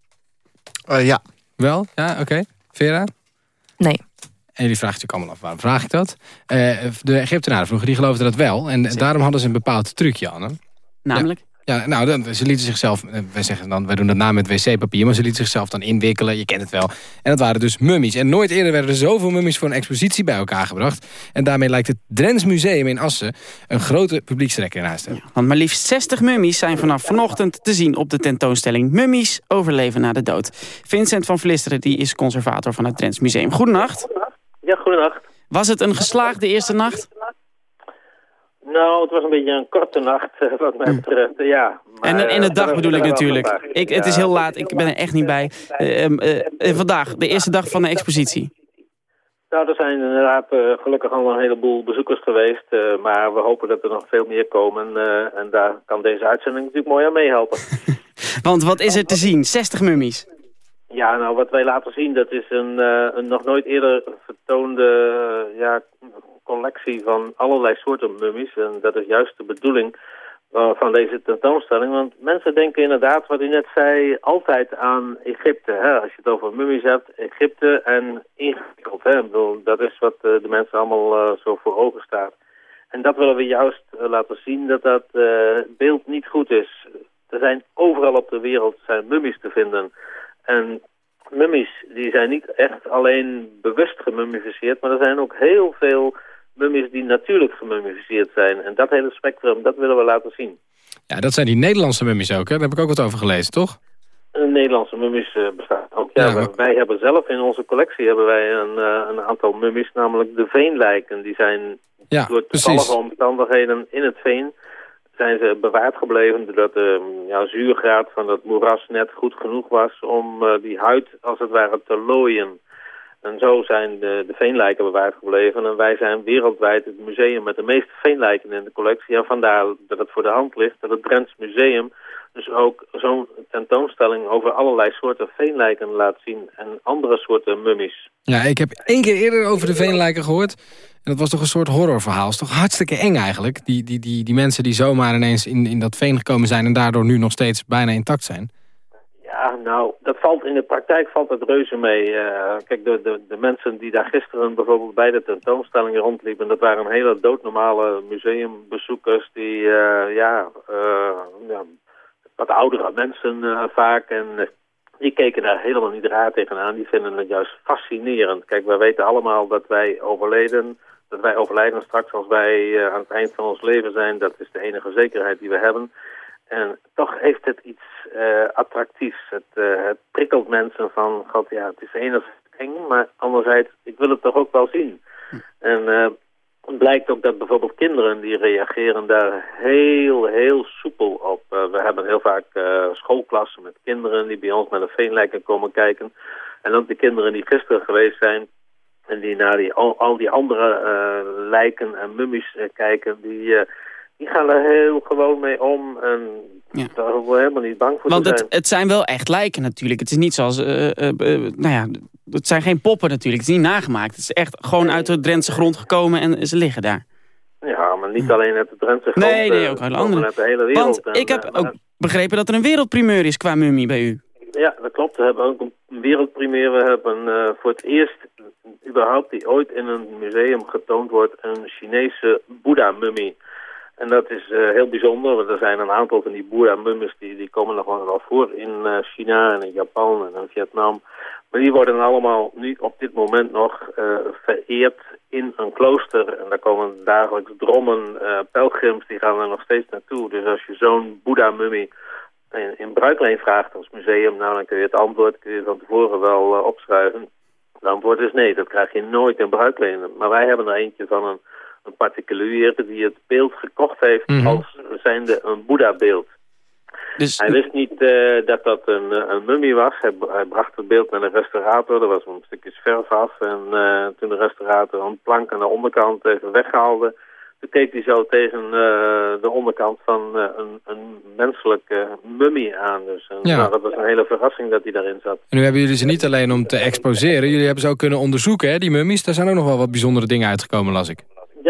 Uh, ja. Wel? Ja, oké. Okay. Vera? Nee. En jullie vragen natuurlijk allemaal af, waarom vraag ik dat? Uh, de Egyptenaren vroeger, die geloofden dat wel. En Zeker. daarom hadden ze een bepaald trucje, Anne. Namelijk? Ja. Ja, nou, dan, ze lieten zichzelf, eh, wij zeggen dan, wij doen dat na met wc-papier, maar ze lieten zichzelf dan inwikkelen, je kent het wel. En dat waren dus mummies. En nooit eerder werden er zoveel mummies voor een expositie bij elkaar gebracht. En daarmee lijkt het Drents Museum in Assen een grote publiekstrekker naast hem. Ja, want maar liefst 60 mummies zijn vanaf vanochtend te zien op de tentoonstelling Mummies overleven na de dood. Vincent van Vlisteren, die is conservator van het Drents Museum. Goedenacht. Ja, goedenacht. Was het een geslaagde eerste nacht? Nou, het was een beetje een korte nacht, wat mij betreft, ja. Maar, en in de dag bedoel ik natuurlijk. Ik, het is heel laat, ik ben er echt niet bij. Uh, uh, vandaag, de eerste dag van de expositie. Nou, er zijn inderdaad uh, gelukkig al een heleboel bezoekers geweest. maar we hopen dat er nog veel meer komen. en daar kan deze uitzending natuurlijk mooi aan meehelpen. Want wat is er te zien? 60 mummies? Ja, nou, wat wij laten zien, dat is een, een nog nooit eerder vertoonde ja, collectie van allerlei soorten mummies. En dat is juist de bedoeling uh, van deze tentoonstelling. Want mensen denken inderdaad, wat u net zei, altijd aan Egypte. Hè? Als je het over mummies hebt, Egypte en ingewikkeld. Hè? Ik dat is wat uh, de mensen allemaal uh, zo voor ogen staat. En dat willen we juist laten zien, dat dat beeld niet goed is. Er zijn overal op de wereld zijn mummies te vinden. En mummies die zijn niet echt alleen bewust gemummificeerd, maar er zijn ook heel veel mummies die natuurlijk gemummificeerd zijn. En dat hele spectrum, dat willen we laten zien. Ja, dat zijn die Nederlandse mummies ook, hè? Daar heb ik ook wat over gelezen, toch? Een Nederlandse mummies uh, bestaat ook. Ja, ja wij, hebben zelf in onze collectie hebben wij een, uh, een aantal mummies, namelijk de veenlijken. Die zijn ja, door toevallige omstandigheden in het veen zijn ze bewaard gebleven doordat de ja, zuurgraad van het moeras net goed genoeg was om uh, die huid als het ware te looien. En zo zijn de, de veenlijken bewaard gebleven. En wij zijn wereldwijd het museum met de meeste veenlijken in de collectie. En vandaar dat het voor de hand ligt dat het Drents Museum dus ook zo'n tentoonstelling over allerlei soorten veenlijken laat zien. En andere soorten mummies. Ja, ik heb één keer eerder over de veenlijken gehoord. En dat was toch een soort horrorverhaal. Het is toch hartstikke eng eigenlijk. Die, die, die, die mensen die zomaar ineens in, in dat veen gekomen zijn... en daardoor nu nog steeds bijna intact zijn. Nou, dat valt in de praktijk valt het reuze mee. Uh, kijk, de, de, de mensen die daar gisteren bijvoorbeeld bij de tentoonstellingen rondliepen... dat waren hele doodnormale museumbezoekers die, uh, ja, uh, ja, wat oudere mensen vaak... en die keken daar helemaal niet raar tegenaan. Die vinden het juist fascinerend. Kijk, wij weten allemaal dat wij overleden... dat wij overlijden straks als wij aan het eind van ons leven zijn. Dat is de enige zekerheid die we hebben... En toch heeft het iets uh, attractiefs. Het, uh, het, prikkelt mensen van, god ja, het is enerzijds eng, maar anderzijds, ik wil het toch ook wel zien. Hm. En uh, het blijkt ook dat bijvoorbeeld kinderen, die reageren daar heel, heel soepel op. we hebben heel vaak schoolklassen met kinderen die bij ons met een veenlijken komen kijken. En ook de kinderen die gisteren geweest zijn, en die naar die, al, al die andere lijken en mummies kijken, die die gaan er heel gewoon mee om. En ja. daar hoeven we helemaal niet bang voor Want te zijn. Het, het zijn wel echt lijken natuurlijk. Het is niet zoals... Uh, uh, nou ja, het zijn geen poppen natuurlijk. Het is niet nagemaakt. Het is echt gewoon uit de Drentse grond gekomen en ze liggen daar. Ja, maar niet alleen uit de Drentse grond. Nee, nee, ook uit andere. De hele wereld. Want ik heb ook begrepen dat er een wereldprimeur is qua mummie bij u. Ja, dat klopt. We hebben ook een wereldprimeur. We hebben uh, voor het eerst überhaupt die ooit in een museum getoond wordt... een Chinese Boeddha-mummie. En dat is uh, heel bijzonder, want er zijn een aantal van die Boeddha-mummies... Die, die komen nog wel voor in uh, China en in Japan en in Vietnam. Maar die worden allemaal nu op dit moment nog uh, vereerd in een klooster. En daar komen dagelijks drommen, pelgrims, die gaan er nog steeds naartoe. Dus als je zo'n Boeddha-mummie in, in Bruikleen vraagt als museum... nou, dan kun je het antwoord kun je van tevoren wel opschrijven. Het antwoord is nee, dat krijg je nooit in Bruikleen. Maar wij hebben er eentje van een een particulier die het beeld gekocht heeft mm -hmm. als zijnde een Boeddha-beeld. Dus... Hij wist niet uh, dat dat een, een mummie was. Hij, hij, bracht het beeld naar de restaurator. Er was een stukje verf af. En uh, toen de restaurator een plank aan de onderkant even weghaalde... toen keek hij zo tegen uh, de onderkant van een, een menselijke mummie aan. Dus en, ja. nou, dat was een hele verrassing dat hij daarin zat. En nu hebben jullie ze niet alleen om te exposeren. Jullie hebben ze ook kunnen onderzoeken, hè, die mummies. Daar zijn ook nog wel wat bijzondere dingen uitgekomen, las ik.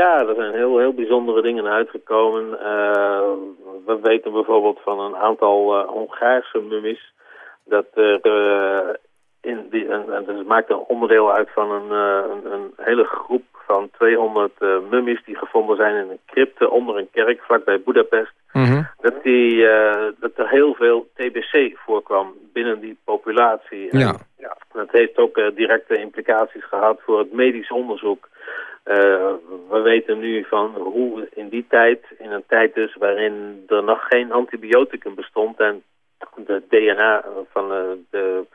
Ja, er zijn heel, heel bijzondere dingen uitgekomen. Uh, we weten bijvoorbeeld van een aantal uh, Hongaarse mummies... dat er uh, in die, en, en dat maakt een onderdeel uit van een, een, een, hele groep van 200 mummies... die gevonden zijn in een crypte onder een kerk vlakbij Budapest. Mm -hmm. dat, die, dat er heel veel TBC voorkwam binnen die populatie. Ja. En, ja, dat heeft ook directe implicaties gehad voor het medisch onderzoek... Uh, we weten nu van hoe in die tijd, in een tijd dus waarin er nog geen antibioticum bestond en de DNA van uh, de,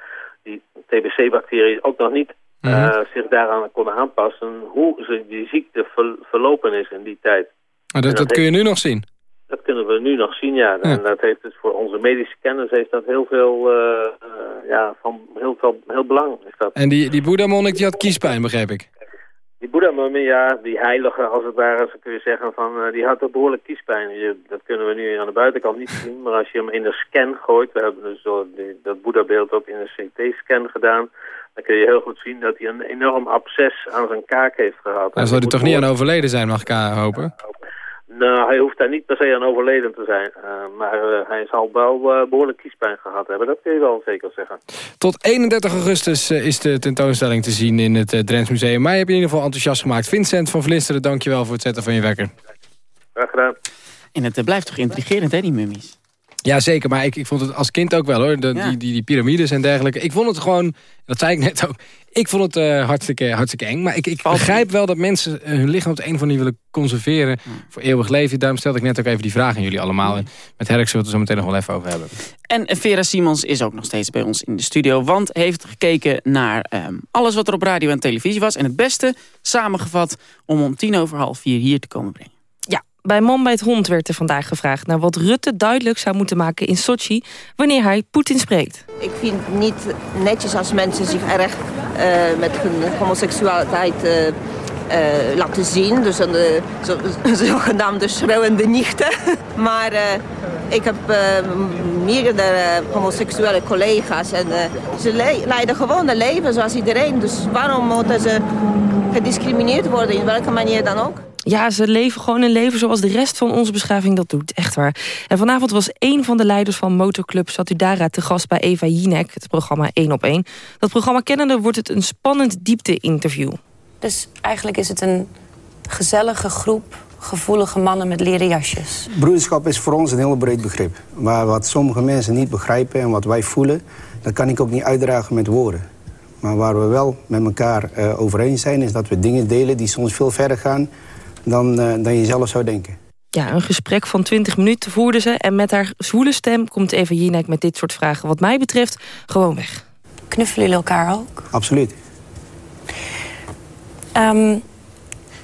die TBC-bacteriën ook nog niet uh, mm -hmm. zich daaraan konden aanpassen, hoe ze die ziekte ver, verlopen is in die tijd. dat, dat, dat kun je nu nog zien? Dat kunnen we nu nog zien, ja. ja. En dat heeft dus voor onze medische kennis heeft dat heel veel, ja, van heel veel, heel belang. Is dat. En die, die Boeddha-monnik die had kiespijn, begreep ik? Die Boeddha-mummie, ja, die heilige als het ware, zo kun je zeggen, van, uh, die had ook behoorlijk kiespijn. Je, dat kunnen we nu aan de buitenkant niet zien, maar als je hem in de scan gooit, we hebben dus zo die, dat Boeddha-beeld ook in een CT-scan gedaan, dan kun je heel goed zien dat hij een enorm absces aan zijn kaak heeft gehad. Dan zou hij toch niet aan overleden zijn, mag ik hopen? Nou, hij hoeft daar niet per se aan overleden te zijn. Uh, maar uh, hij zal wel uh, behoorlijk kiespijn gehad hebben. Dat kun je wel zeker zeggen. Tot 31 augustus is de tentoonstelling te zien in het Drents Museum. Mij heb je in ieder geval enthousiast gemaakt. Vincent van Vlisteren, dankjewel voor het zetten van je wekker. Graag gedaan. En het blijft toch intrigerend, hè, die mummies? Ja, zeker. Maar ik, ik vond het als kind ook wel, hoor. De, ja. die, die, die piramides en dergelijke. Ik vond het gewoon, dat zei ik net ook... Ik vond het uh, hartstikke, hartstikke eng. Maar ik, ik begrijp wel dat mensen hun lichaam op de een of andere manier willen conserveren. Voor eeuwig leven. Daarom stelde ik net ook even die vraag aan jullie allemaal. En met Herk zullen we het er zo meteen nog wel even over hebben. En Vera Simons is ook nog steeds bij ons in de studio. Want heeft gekeken naar um, alles wat er op radio en televisie was. En het beste samengevat om om tien over half vier hier te komen brengen. Bij Man bij het Hond werd er vandaag gevraagd... naar wat Rutte duidelijk zou moeten maken in Sochi... wanneer hij Poetin spreekt. Ik vind niet netjes als mensen zich erg met hun homoseksualiteit uh, uh, laten zien. Dus een zo, zogenaamde schreeuwende nichten. maar ik heb meerdere homoseksuele collega's... en ze le leiden gewoon een leven zoals iedereen. Dus waarom moeten ze gediscrimineerd worden, in welke manier dan ook? Ja, ze leven gewoon een leven zoals de rest van onze beschaving dat doet. Echt waar. En vanavond was één van de leiders van motorclub Satudara te gast bij Eva Jinek, het programma 1 op 1. Dat programma kennende wordt het een spannend diepte-interview. Dus eigenlijk is het een gezellige groep gevoelige mannen met leren jasjes. Broederschap is voor ons een heel breed begrip. Maar wat sommige mensen niet begrijpen en wat wij voelen... dat kan ik ook niet uitdragen met woorden. Maar waar we wel met elkaar uh, over eens zijn... is dat we dingen delen die soms veel verder gaan dan, uh, dan je zelf zou denken. Ja, een gesprek van 20 minuten voerden ze... en met haar zwoele stem komt Eva Jinek met dit soort vragen... wat mij betreft gewoon weg. Knuffelen jullie elkaar ook? Absoluut. Um,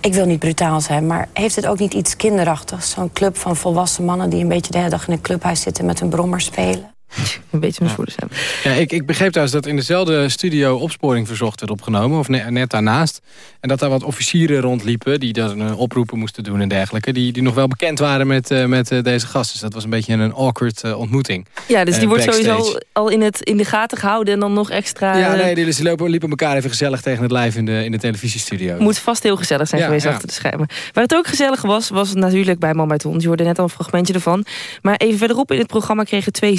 ik wil niet brutaal zijn, maar heeft het ook niet iets kinderachtigs? Zo'n club van volwassen mannen die een beetje de hele dag in een clubhuis zitten met een brommer spelen? Een beetje mijn voeders hebben. Ja, ik, ik begreep trouwens dat in dezelfde studio opsporing verzocht werd opgenomen. Of net daarnaast. En dat daar wat officieren rondliepen. Die dan uh, oproepen moesten doen en dergelijke. Die, die nog wel bekend waren met, uh, met uh, deze gasten. Dus dat was een beetje een awkward ontmoeting. Ja, dus die wordt sowieso al in, het, in de gaten gehouden. En dan nog extra... Ja, nee, dus die lopen, liepen elkaar even gezellig tegen het lijf in de, in de televisiestudio. Moet vast heel gezellig zijn ja, geweest ja. achter de schermen. Waar het ook gezellig was, was natuurlijk bij Man bij Ton. Je hoorde net al een fragmentje ervan. Maar even verderop in het programma kregen twee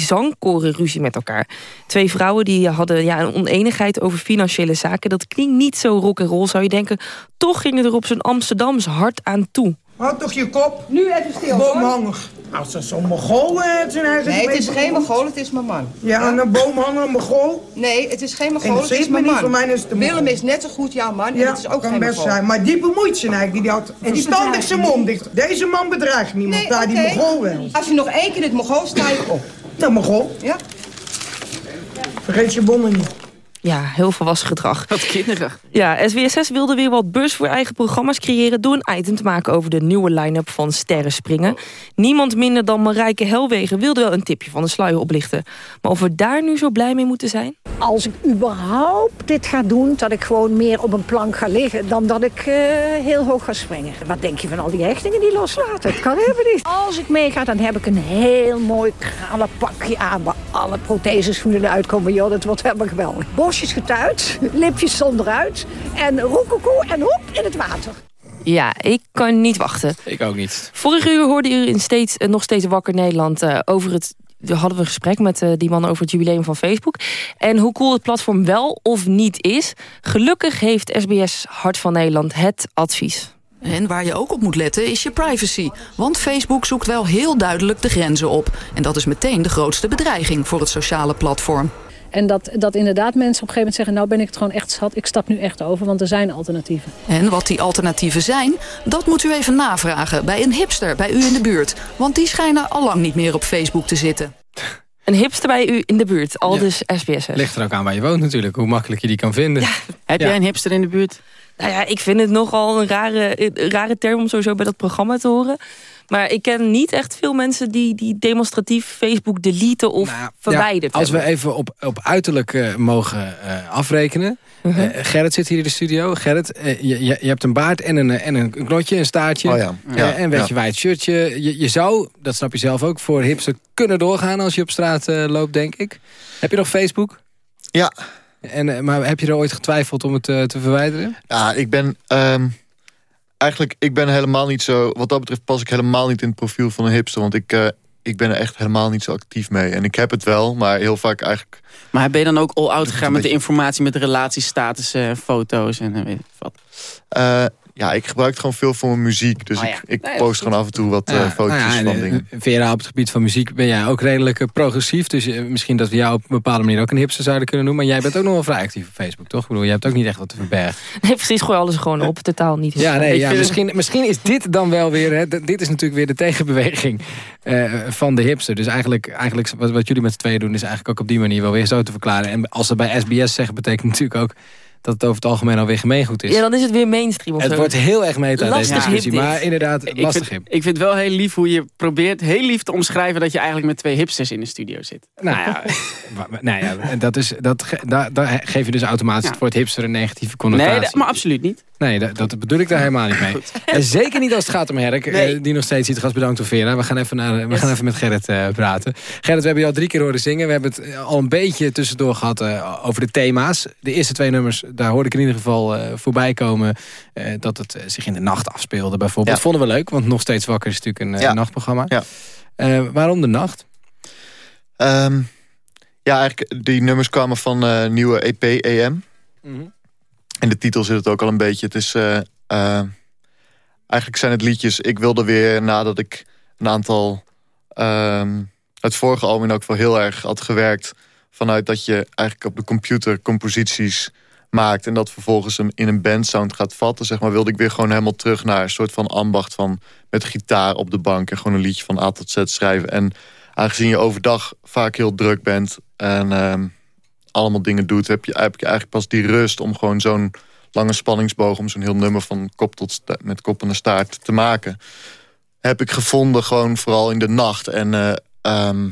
ruzie met elkaar. Twee vrouwen die hadden ja, een oneenigheid over financiële zaken. Dat klinkt niet zo rock en roll, zou je denken. Toch ging het er op zijn Amsterdams hard aan toe. Houd toch je kop. Nu even stil, Boomhanger. Als dat zo'n Mongool het zijn eigen Nee, het is geen Mongool, het is mijn man. Ja, ja. een boomhanger, een Mongool? Nee, het is geen Mongool, het is mijn man. Voor mij is het Willem is net zo goed jouw man ja, en het is ook kan geen best zijn. Maar die bemoeit zich eigenlijk. Die houdt verstandig zijn mond dicht. Deze man bedreigt niemand, nee, daar okay. die Mongool wel. Als je nog één keer het Mongool sta je op. De Mongool? Ja. Vergeet je bonnen niet. Ja, heel volwassen gedrag. Wat kinderig. Ja, SWSS wilde weer wat beurs voor eigen programma's creëren... door een item te maken over de nieuwe line-up van Sterren Springen. Niemand minder dan Marijke Helwegen wilde wel een tipje van de sluier oplichten. Maar of we daar nu zo blij mee moeten zijn? Als ik überhaupt dit ga doen, dat ik gewoon meer op een plank ga liggen... dan dat ik uh, heel hoog ga springen. Wat denk je van al die hechtingen die loslaten? Het kan helemaal niet. Als ik meega, dan heb ik een heel mooi kralen pakje aan... waar alle protheseschoenen uitkomen. Joh, dat wordt helemaal geweldig. Bosjes getuid, lipjes onderuit en roekoekoe en hop in het water. Ja, ik kan niet wachten. Ik ook niet. Vorig uur hoorde u in steeds, uh, nog steeds Wakker Nederland uh, over het we hadden we een gesprek met uh, die man over het jubileum van Facebook. En hoe cool het platform wel of niet is. Gelukkig heeft SBS Hart van Nederland het advies. En waar je ook op moet letten is je privacy. Want Facebook zoekt wel heel duidelijk de grenzen op. En dat is meteen de grootste bedreiging voor het sociale platform. En dat, dat inderdaad mensen op een gegeven moment zeggen... nou ben ik het gewoon echt zat, ik stap nu echt over, want er zijn alternatieven. En wat die alternatieven zijn, dat moet u even navragen... bij een hipster bij u in de buurt. Want die schijnen al lang niet meer op Facebook te zitten. Een hipster bij u in de buurt, al ja. dus SBS. Ligt er ook aan waar je woont natuurlijk, hoe makkelijk je die kan vinden. Ja. Heb ja. jij een hipster in de buurt? Nou ja, ik vind het nogal een rare, een rare term om sowieso bij dat programma te horen. Maar ik ken niet echt veel mensen die, die demonstratief Facebook deleten of nou, verwijderen. Ja, als we even op, op uiterlijk uh, mogen uh, afrekenen. Uh -huh. uh, Gerrit zit hier in de studio. Gerrit, je, je, hebt een baard en een, en een knotje, een staartje. Oh ja. Ja, en een beetje wijd shirtje. Je, je zou, dat snap je zelf ook, voor hipster kunnen doorgaan als je op straat loopt, denk ik. Heb je nog Facebook? Ja. En, maar heb je er ooit getwijfeld om het te verwijderen? Ja, ik ben... Um eigenlijk, ik ben helemaal niet zo... Wat dat betreft pas ik helemaal niet in het profiel van een hipster. Want ik, uh, ik ben er echt helemaal niet zo actief mee. En ik heb het wel, maar heel vaak eigenlijk... Maar ben je dan ook all-out gegaan met de informatie... met de relatiestatus, uh, foto's en uh, weet ik wat? Uh, ja, ik gebruik het gewoon veel voor mijn muziek. Dus oh, ja. ik, ik nee, post gewoon af en toe wat ja, uh, foto's nou ja, van dingen. Vera, op het gebied van muziek ben jij ook redelijk progressief. Dus misschien dat we jou op een bepaalde manier ook een hipster zouden kunnen noemen. Maar jij bent ook nog wel vrij actief op Facebook, toch? Ik bedoel, je hebt ook niet echt wat te verbergen. Nee, precies. Gooi alles gewoon op. Totaal niet. Ja, nee, ja, misschien, misschien is dit dan wel weer... Hè, dit is natuurlijk weer de tegenbeweging van de hipster. Dus eigenlijk, eigenlijk wat, wat jullie met z'n tweeën doen... is eigenlijk ook op die manier wel weer zo te verklaren. En als ze bij SBS zeggen, betekent natuurlijk ook dat het over het algemeen alweer gemeengoed is. Ja, dan is het weer mainstream of Het zo. wordt heel erg meta lastig deze discussie, hip maar inderdaad ik lastig vind, hip. Ik vind wel heel lief hoe je probeert heel lief te omschrijven... dat je eigenlijk met twee hipsters in de studio zit. Nou ja, nou ja dat is, dat, daar, daar geef je dus automatisch ja. voor het hipster een negatieve connotatie. Nee, maar absoluut niet. Nee, dat, dat bedoel ik daar helemaal niet mee. En zeker niet als het gaat om Herk, eh, die nog steeds iets gast bedankt door Vera. We gaan even, naar, we gaan even met Gerrit eh, praten. Gerrit, we hebben al drie keer horen zingen. We hebben het eh, al een beetje tussendoor gehad eh, over de thema's. De eerste twee nummers, daar hoorde ik in ieder geval voorbij komen... dat het zich in de nacht afspeelde bijvoorbeeld. Dat vonden we leuk, want Nog Steeds Wakker is natuurlijk een Ja. nachtprogramma. Ja. Waarom de nacht? Ehm, ja, eigenlijk die nummers kwamen van nieuwe EP EM. In de titel zit het ook al een beetje. Het is, eh, eh, eigenlijk zijn het liedjes... Ik wilde weer, nadat ik een aantal... ehm, het vorige album elk geval heel erg had gewerkt... vanuit dat je eigenlijk op de computer composities maakt... en dat vervolgens hem in een bandsound gaat vatten... Zeg maar, wilde ik weer gewoon helemaal terug naar een soort van ambacht... van met gitaar op de bank en gewoon een liedje van A tot Z schrijven. En aangezien je overdag vaak heel druk bent... en ehm, allemaal dingen doet, heb je, heb je eigenlijk pas die rust om gewoon zo'n lange spanningsboog... om zo'n heel nummer van kop tot met kop en een staart te maken. Heb ik gevonden gewoon vooral in de nacht. En eh, ehm,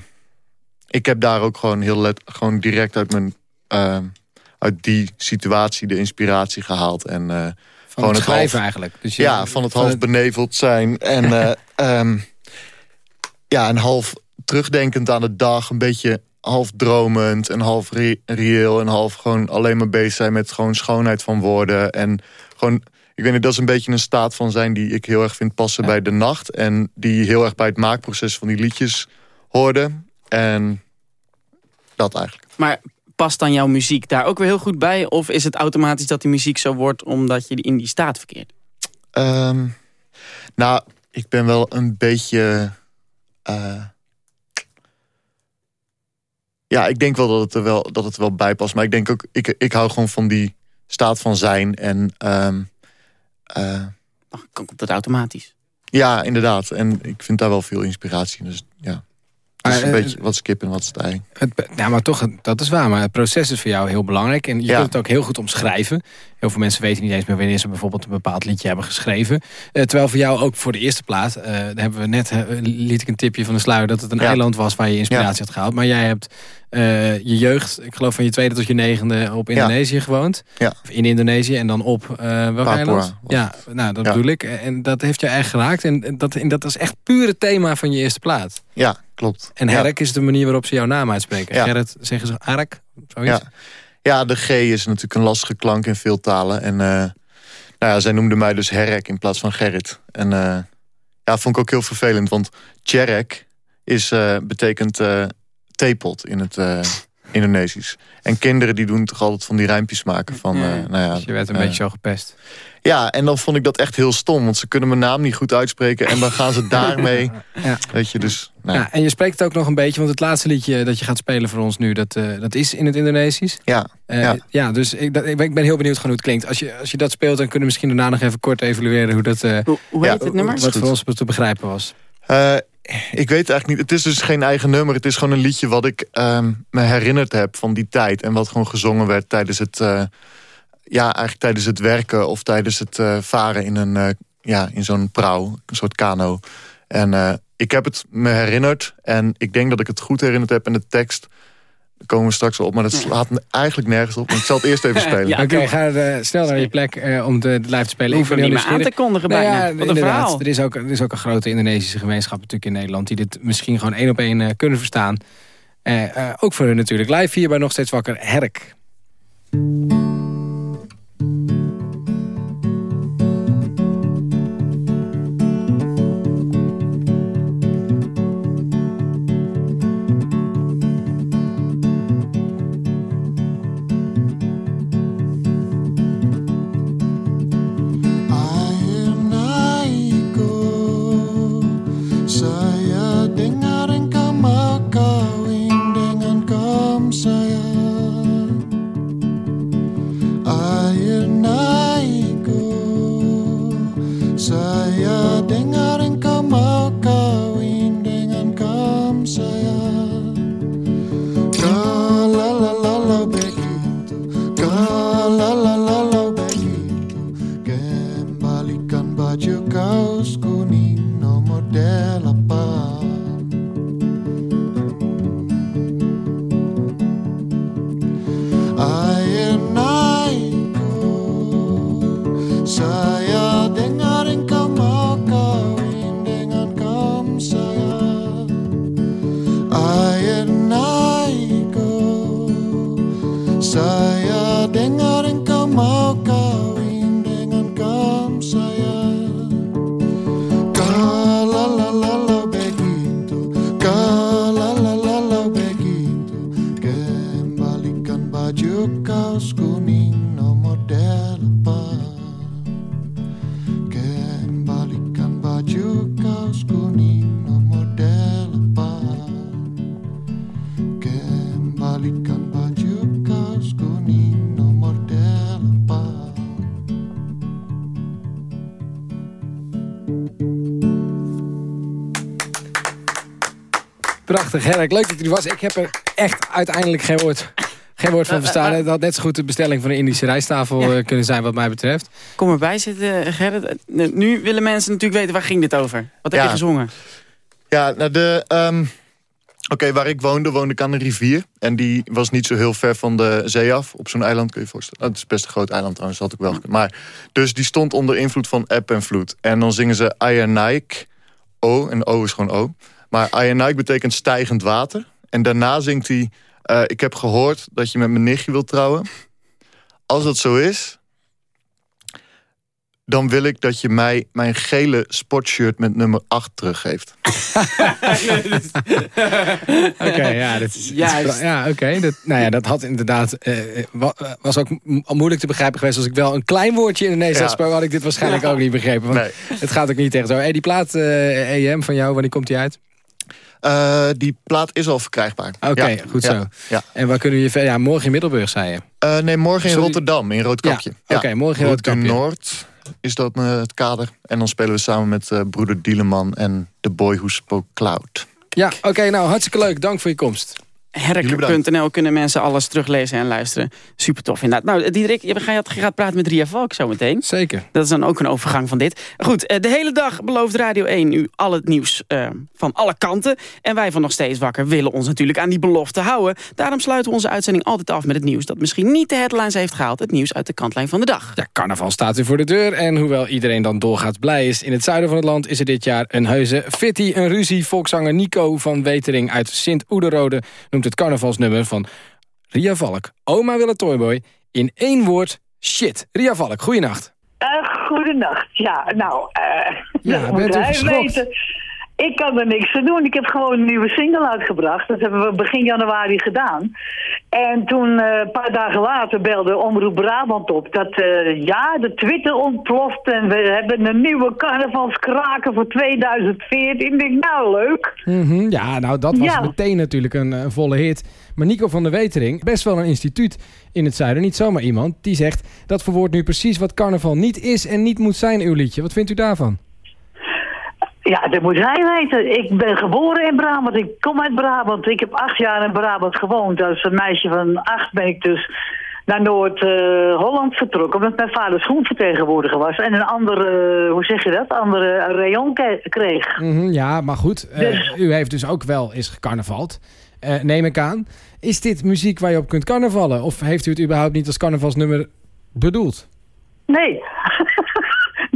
ik heb daar ook gewoon heel let, gewoon direct uit mijn... ehm, uit die situatie de inspiratie gehaald. En, eh, gewoon het half- eigenlijk. Dus je- ja, van het half beneveld zijn. En eh, ehm, ja, een half terugdenkend aan de dag. Een beetje half dromend en half re- reëel. En half gewoon alleen maar bezig zijn met gewoon schoonheid van woorden. En gewoon, ik weet niet, dat is een beetje een staat van zijn... die ik heel erg vind passen bij de nacht. En die heel erg bij het maakproces van die liedjes hoorde. En dat eigenlijk. Maar past dan jouw muziek daar ook weer heel goed bij? Of is het automatisch dat die muziek zo wordt omdat je in die staat verkeert? Ehm, nou, ik ben wel een beetje... eh, ja, ik denk wel dat het er wel, dat het er wel bij past. Maar ik denk ook, ik, ik hou gewoon van die staat van zijn. En ehm, eh, Dan komt dat automatisch. ja, inderdaad. En ik vind daar wel veel inspiratie in. Dus ja, het is een eh, beetje wat is kip en wat het. Het, ja, maar toch, dat is waar. Maar het proces is voor jou heel belangrijk. En je Ja. kunt het ook heel goed omschrijven. Heel veel mensen weten niet eens meer wanneer ze bijvoorbeeld een bepaald liedje hebben geschreven. Eh, terwijl voor jou ook voor de eerste plaat, eh, daar hebben we net, eh, liet ik een tipje van de sluier, dat het een Ja. eiland was waar je inspiratie had gehaald. Maar jij hebt je jeugd, ik geloof van je tweede tot je negende, op Indonesië gewoond. Ja. Of in Indonesië en dan op welk Papua eiland? Ja, nou dat bedoel ik. En dat heeft je echt geraakt. En dat, en dat is echt puur het thema van je eerste plaat. Ja, klopt. En. Herk is de manier waarop ze jouw naam uitspreken. Ja. Gerrit, zeggen ze Ark? Zoiets? Ja. Ja, de G is natuurlijk een lastige klank in veel talen. En eh, nou ja, zij noemde mij dus Herk in plaats van Gerrit. En eh, ja, vond ik ook heel vervelend. Want Tjerek is, eh, betekent theepot in het Indonesisch. En kinderen die doen toch altijd van die rijmpjes maken. Van, Ja. eh, nou ja, Dus je werd een eh, beetje zo gepest. Ja, en dan vond ik dat echt heel stom. Want ze kunnen mijn naam niet goed uitspreken. En dan gaan ze daarmee... Ja. Weet je, dus... Nou, Ja, en je spreekt het ook nog een beetje, want het laatste liedje dat je gaat spelen voor ons nu, dat, eh, dat is in het Indonesisch. Ja, Eh, ja. ja dus ik, dat, ik ben ik ben heel benieuwd gewoon hoe het klinkt. Als je, als je dat speelt, dan kunnen we misschien daarna nog even kort evalueren hoe dat... eh, Hoe heet het nummer? Wat voor ons te begrijpen was. Ik weet eigenlijk niet. Het is dus geen eigen nummer. Het is gewoon een liedje wat ik ehm, me herinnerd heb van die tijd. En wat gewoon gezongen werd tijdens het... eh, ja, eigenlijk tijdens het werken of tijdens het eh, varen in, een, eh, ja, in zo'n prauw. Een soort kano. En ik heb het me herinnerd. En ik denk dat ik het goed herinnerd heb. En de tekst komen we straks wel op. Maar dat slaat me eigenlijk nergens op. Maar ik zal het eerst even spelen. Oké, ga eh, snel naar je plek eh, om de, de live te spelen. Hoeven ik niet meer aan te kondigen Nou bijna. ja, Wat een inderdaad. verhaal. Er is, ook, er is ook een grote Indonesische gemeenschap natuurlijk in Nederland... die dit misschien gewoon één op één eh, kunnen verstaan. Eh, eh, ook voor hun natuurlijk. Live hier bij Nog Steeds Wakker, Herk. Prachtig, Herk. Leuk dat u er was. Ik heb er echt uiteindelijk geen woord, geen woord van verstaan. Het had net zo goed de bestelling van een Indische rijsttafel Ja. eh, kunnen zijn wat mij betreft. Kom erbij zitten, Gerrit. Eh, Nu willen mensen natuurlijk weten, waar ging dit over? Wat heb Ja. je gezongen? Ja, nou de... ehm, Oké, waar ik woonde, woonde ik aan een rivier. En die was niet zo heel ver van de zee af. Op zo'n eiland kun je je voorstellen. Oh, het is best een groot eiland trouwens, dat had ik wel gekund. Maar, dus die stond onder invloed van eb en vloed. En dan zingen ze Ayanaik O. En O is gewoon O. Maar Ayanaik betekent stijgend water. En daarna zingt hij... eh, ik heb gehoord dat je met mijn nichtje wilt trouwen. Als dat zo is... dan wil ik dat je mij mijn gele sportshirt met nummer 8 teruggeeft. Oké, ja, dat is, Juist. ja, oké. dat, nou ja, dat had inderdaad, eh, eh, wa- was ook moeilijk te begrijpen geweest. Als ik wel een klein woordje in de Nederlands Ja. sprak, had ik dit waarschijnlijk ook niet begrepen. Want Nee. het gaat ook niet tegen zo. Hey, die plaat eh, EM van jou, wanneer komt die uit? Eh, die plaat is al verkrijgbaar. Oké, Ja, goed zo. Ja. En waar kunnen we je verder? Ja, morgen in Middelburg, zei je. Eh, nee, morgen in Sorry. Rotterdam, in Roodkapje. Ja, oké, morgen in Roodkapje. Noord is dat eh, het kader. En dan spelen we samen met broeder Dieleman en The Boy Who Spoke Cloud. Ja, oké, nou, hartstikke leuk. Dank voor je komst. Herk.nl kunnen mensen alles teruglezen en luisteren. Super tof inderdaad. Nou, Diederik, je gaat, je gaat praten met Ria Valk zo meteen. Zeker. Dat is dan ook een overgang van dit. Goed, eh, de hele dag belooft Radio 1 u al het nieuws eh, van alle kanten. En wij van Nog Steeds Wakker willen ons natuurlijk aan die belofte houden. Daarom sluiten we onze uitzending altijd af met het nieuws... dat misschien niet de headlines heeft gehaald. Het nieuws uit de kantlijn van de dag. Ja, carnaval staat weer voor de deur. En hoewel iedereen dan doorgaat blij is... in het zuiden van het land is er dit jaar een heuse fitty. Een ruzie. Volkszanger Nico van Wetering uit Sint-Oederode... noemt het carnavalsnummer van Ria Valk. Oma wil een toyboy. In één woord, shit. Ria Valk, goeienacht. Uh, goedenacht. Ja, nou, eh Ja, bent u geschokt? weten. Ik kan er niks aan doen. Ik heb gewoon een nieuwe single uitgebracht. Dat hebben we begin januari gedaan. En toen, eh, een paar dagen later, belde Omroep Brabant op... dat eh, ja, de Twitter ontploft en we hebben een nieuwe carnavalskraken voor 2014. Ik denk, nou, leuk. Mhm, ja, nou dat was Ja. meteen natuurlijk een, een volle hit. Maar Nico van der Wetering, best wel een instituut in het zuiden. Niet zomaar iemand die zegt... dat verwoordt nu precies wat carnaval niet is en niet moet zijn, uw liedje. Wat vindt u daarvan? Ja, dat moet hij weten. Ik ben geboren in Brabant. Ik kom uit Brabant. Ik heb acht jaar in Brabant gewoond. Als een meisje van acht ben ik dus naar Noord-Holland vertrokken. Omdat mijn vader schoenvertegenwoordiger was. En een andere, hoe zeg je dat, andere rayon kreeg. Mhm, ja, maar goed. eh, Dus- u heeft dus ook wel eens gecarnavald. eh, neem ik aan. Is dit muziek waar je op kunt carnavallen? Of heeft u het überhaupt niet als carnavalsnummer bedoeld? Nee.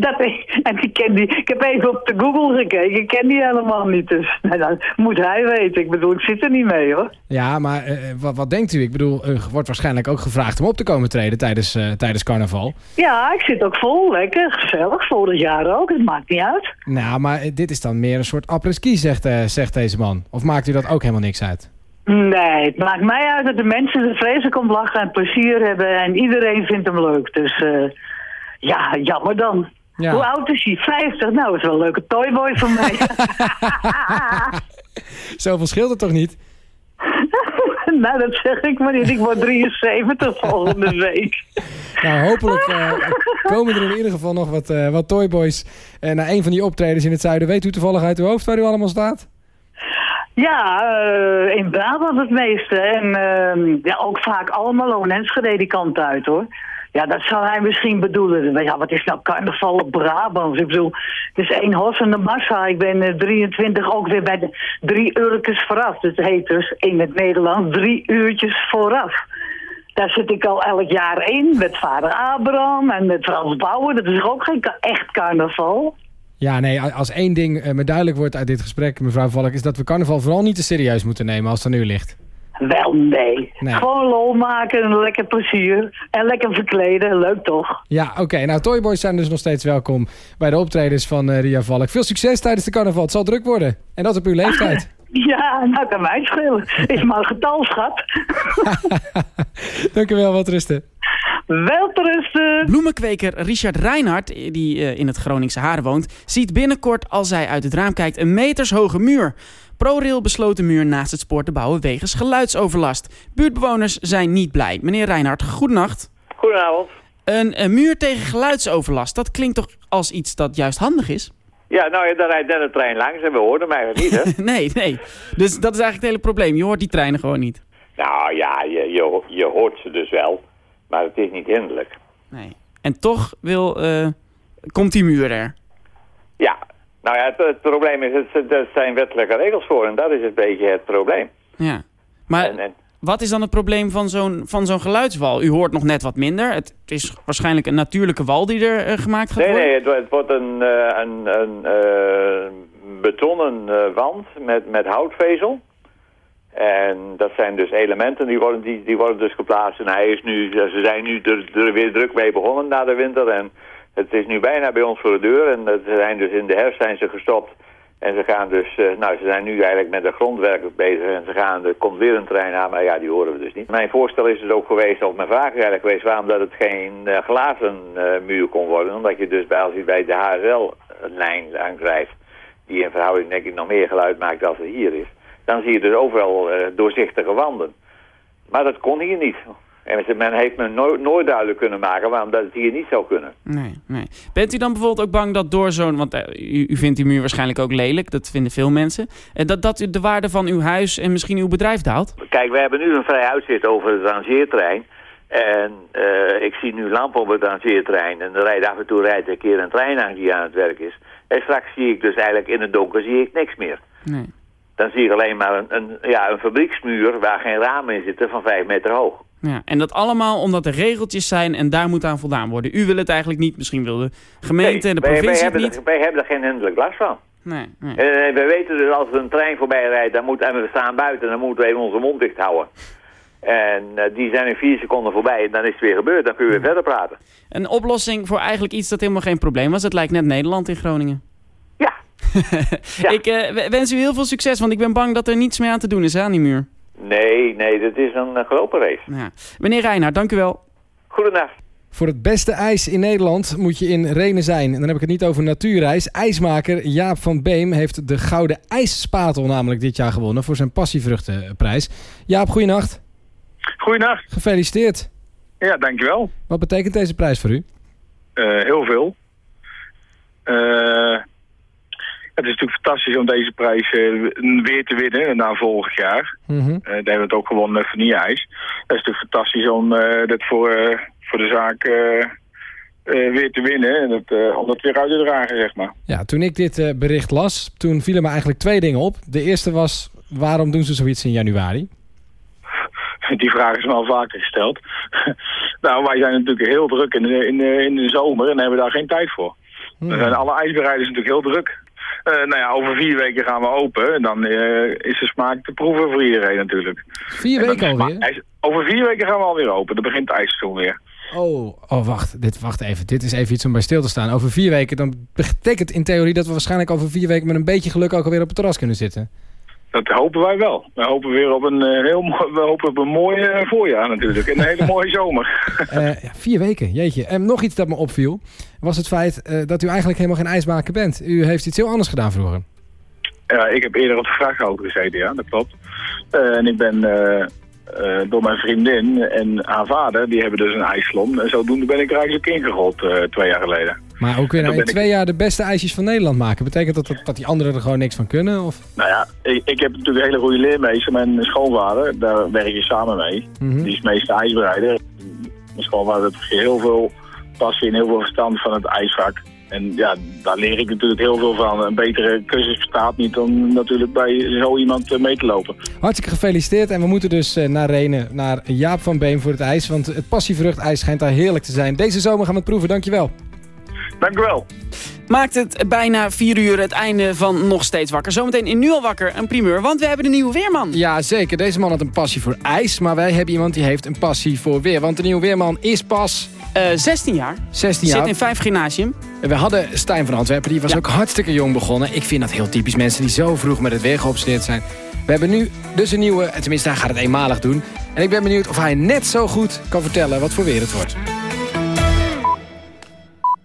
dat ik, en ik, ken die, ik heb even op de Google gekeken. Ik ken die helemaal niet. Dus nou, dat moet hij weten. Ik bedoel, ik zit er niet mee hoor. Ja, maar eh, wat, wat denkt u? Ik bedoel, u wordt waarschijnlijk ook gevraagd om op te komen treden tijdens, eh, tijdens carnaval. Ja, ik zit ook vol. Lekker, gezellig. Vorig jaar ook. Het maakt niet uit. Nou, maar eh, dit is dan meer een soort apres-ski, zegt, eh, zegt deze man. Of maakt u dat ook helemaal niks uit? Nee, het maakt mij uit dat de mensen er vreselijk om lachen en plezier hebben. En iedereen vindt hem leuk. Dus eh, ja, jammer dan. Ja. Hoe oud is hij? 50? Nou, is wel een leuke toyboy voor mij. Zoveel scheelt het toch niet? nou, dat zeg ik maar niet. Ik word 73 volgende week. Nou, hopelijk eh, komen er in ieder geval nog wat, eh, wat Toyboys eh, naar een van die optredens in het zuiden. Weet u toevallig uit uw hoofd waar u allemaal staat? Ja, in Brabant het meeste. En eh, ja, ook vaak allemaal en Enschede die kant uit hoor. Ja, dat zou hij misschien bedoelen. Ja, wat is nou carnaval op Brabant? Ik bedoel, het is één hos en de massa. Ik ben eh, 23 ook weer bij de drie uurtjes vooraf. Dat heet dus in het Nederlands drie uurtjes vooraf. Daar zit ik al elk jaar in met vader Abraham en met Frans Bauer. Dat is ook geen echt carnaval. Ja, nee, als één ding eh, me duidelijk wordt uit dit gesprek, mevrouw Valk... is dat we carnaval vooral niet te serieus moeten nemen als het aan u ligt. Wel, nee. Nee. Gewoon lol maken en lekker plezier. En lekker verkleden, leuk toch? Ja, oké. Nou, Toyboys zijn dus nog steeds welkom bij de optredens van eh, Ria Valk. Veel succes tijdens de carnaval. Het zal druk worden. En dat op uw leeftijd. Ja, nou kan mij schelen. Is maar een getal, schat. Dank u wel, wat rusten. Wel rusten. Bloemenkweker Richard Reinhardt, die eh, in het Groningse Haren woont... ziet binnenkort, als hij uit het raam kijkt, een metershoge muur. ProRail besloot de muur naast het spoor te bouwen wegens geluidsoverlast. Buurtbewoners zijn niet blij. Meneer Reinhardt, goedenacht. Goedenavond. Een, een muur tegen geluidsoverlast, dat klinkt toch als iets dat juist handig is? Ja, nou ja, daar rijdt net een trein langs en we hoorden hem eigenlijk niet, hè? nee, nee. Dus dat is eigenlijk het hele probleem. Je hoort die treinen gewoon niet. nou ja, je, je, je hoort ze dus wel, maar het is niet hinderlijk. Nee. En toch wil, eh, komt die muur er. Ja, nou ja, het, het probleem is, het, er zijn wettelijke regels voor en dat is een beetje het probleem. Ja. Maar wat is dan het probleem van zo'n van zo'n geluidswal? U hoort nog net wat minder. Het is waarschijnlijk een natuurlijke wal die er eh, gemaakt gaat Nee, worden. nee, het, wordt- het wordt een, eh, een, een eh, betonnen wand met, met houtvezel. En dat zijn dus elementen die worden, die, die worden dus geplaatst. En hij is nu, ze zijn nu er, er weer druk mee begonnen na de winter. En het is nu bijna bij ons voor de deur. En ze zijn dus in de herfst zijn ze gestopt. En ze gaan dus, eh, nou ze zijn nu eigenlijk met de grondwerkers bezig. En ze gaan, er komt weer een trein aan, maar ja die horen we dus niet. Mijn voorstel is dus ook geweest, of mijn vraag is eigenlijk geweest, waarom dat het geen eh, glazen eh, muur kon worden. Omdat je dus bij, als je bij de HSL-lijn aangrijpt, die in verhouding denk ik nog meer geluid maakt dan er hier is. Dan zie je dus overal eh, doorzichtige wanden. Maar dat kon hier niet. En men heeft me nooit, nooit duidelijk kunnen maken waarom dat het hier niet zou kunnen. Nee, nee. Bent u dan bijvoorbeeld ook bang dat door zo'n... Want eh, u, u vindt die muur waarschijnlijk ook lelijk. Dat vinden veel mensen. En dat, dat u de waarde van uw huis en misschien uw bedrijf daalt? Kijk, we hebben nu een vrij uitzicht over het rangeertrein. En eh, ik zie nu lampen op het rangeertrein. En er rijdt af en toe rijdt een keer een trein aan die aan het werk is. En straks zie ik dus eigenlijk in het donker zie ik niks meer. Nee. Dan zie ik alleen maar een, een, ja, een fabrieksmuur waar geen ramen in zitten van vijf meter hoog. Ja, en dat allemaal omdat er regeltjes zijn en daar moet aan voldaan worden. U wil het eigenlijk niet, misschien wil de gemeente en de wij, wij, provincie het niet. er, wij hebben er geen hinderlijk last van. Nee, nee. Eh, we weten dus als er een trein voorbij rijdt dan moet, en we staan buiten, dan moeten we even onze mond dicht houden. En eh, die zijn in vier seconden voorbij en dan is het weer gebeurd. Dan kun je weer verder praten. Een oplossing voor eigenlijk iets dat helemaal geen probleem was. Het lijkt net Nederland in Groningen. Ja. ik eh, wens u heel veel succes, want ik ben bang dat er niets meer aan te doen is hè, aan die muur. Nee, nee, dit is een uh, gelopen race. Ja. Meneer Reinhard, dank u wel. Goedendag. Voor het beste ijs in Nederland moet je in Renen zijn. En dan heb ik het niet over natuurijs. IJsmaker Jaap van Beem heeft de Gouden IJsspatel namelijk dit jaar gewonnen... voor zijn passievruchtenprijs. Jaap, goeienacht. Goeienacht. Gefeliciteerd. Ja, dankjewel. Wat betekent deze prijs voor u? Eh, heel veel. Eh, het is natuurlijk fantastisch om deze prijs eh, weer te winnen na vorig jaar. Eh, daar hebben we het ook gewonnen van ijs. Het is natuurlijk fantastisch om eh, dat voor, eh, voor de zaak eh, eh, weer te winnen. En dat, eh, om dat weer uit te dragen, zeg maar. Ja, toen ik dit eh, bericht las, toen vielen me eigenlijk twee dingen op. De eerste was, waarom doen ze zoiets in januari? Die vraag is me al vaker gesteld. nou, wij zijn natuurlijk heel druk in de, in de, in de zomer en hebben daar geen tijd voor. Dan zijn alle ijsbereiders natuurlijk heel druk. Eh, nou ja, over vier weken gaan we open. En dan eh, is de smaak te proeven voor iedereen natuurlijk. Vier weken alweer? Over vier weken gaan we alweer open. Dan begint het ijsseizoen weer. Oh, oh wacht, dit, wacht even. Dit is even iets om bij stil te staan. Over vier weken, dan betekent in theorie dat we waarschijnlijk over vier weken met een beetje geluk ook alweer op het terras kunnen zitten. Dat hopen wij wel. We hopen weer op een eh, heel mooi, we hopen op een mooi eh, voorjaar natuurlijk. En een hele mooie zomer. Eh, vier weken, jeetje. En nog iets dat me opviel, was het feit dat u eigenlijk helemaal geen ijsmaker bent. U heeft iets heel anders gedaan vroeger. Ja, ik heb eerder op de vrachtauto gezeten, ja, dat klopt. En ik ben door mijn vriendin en haar vader, die hebben dus een ijsslom. En zodoende ben ik er eigenlijk ingerold twee jaar geleden. Maar nou dan in twee jaar de beste ijsjes van Nederland maken? Betekent dat, dat dat die anderen er gewoon niks van kunnen? Of? Nou ja, ik, ik heb natuurlijk een hele goede leermeester, mijn schoonvader. Daar werk je samen mee. Mhm. Die is meeste ijsbereider. Mijn schoonvader heeft heel veel passie en heel veel verstand van het ijsvak. En ja, daar leer ik natuurlijk heel veel van. Een betere cursus bestaat niet om natuurlijk bij zo iemand eh, mee te lopen. Hartstikke gefeliciteerd. En we moeten dus eh, naar Renen, naar Jaap van Beem voor het ijs. Want het passievruchtijs schijnt daar heerlijk te zijn. Deze zomer gaan we het proeven, dankjewel. Dank u wel. Maakt het bijna vier uur het einde van Nog Steeds Wakker. Zometeen in Nu al wakker een primeur, want we hebben de nieuwe weerman. Ja, zeker. Deze man had een passie voor ijs. Maar wij hebben iemand die heeft een passie voor weer. Want de nieuwe weerman is pas... 16 jaar. 16 jaar. Zit in vijf gymnasium. We hadden Stijn van Antwerpen, die was ook hartstikke jong begonnen. Ik vind dat heel typisch, mensen die zo vroeg met het weer geobsedeerd zijn. We hebben nu dus een nieuwe, en tenminste hij gaat het eenmalig doen. En ik ben benieuwd of hij net zo goed kan vertellen wat voor weer het wordt.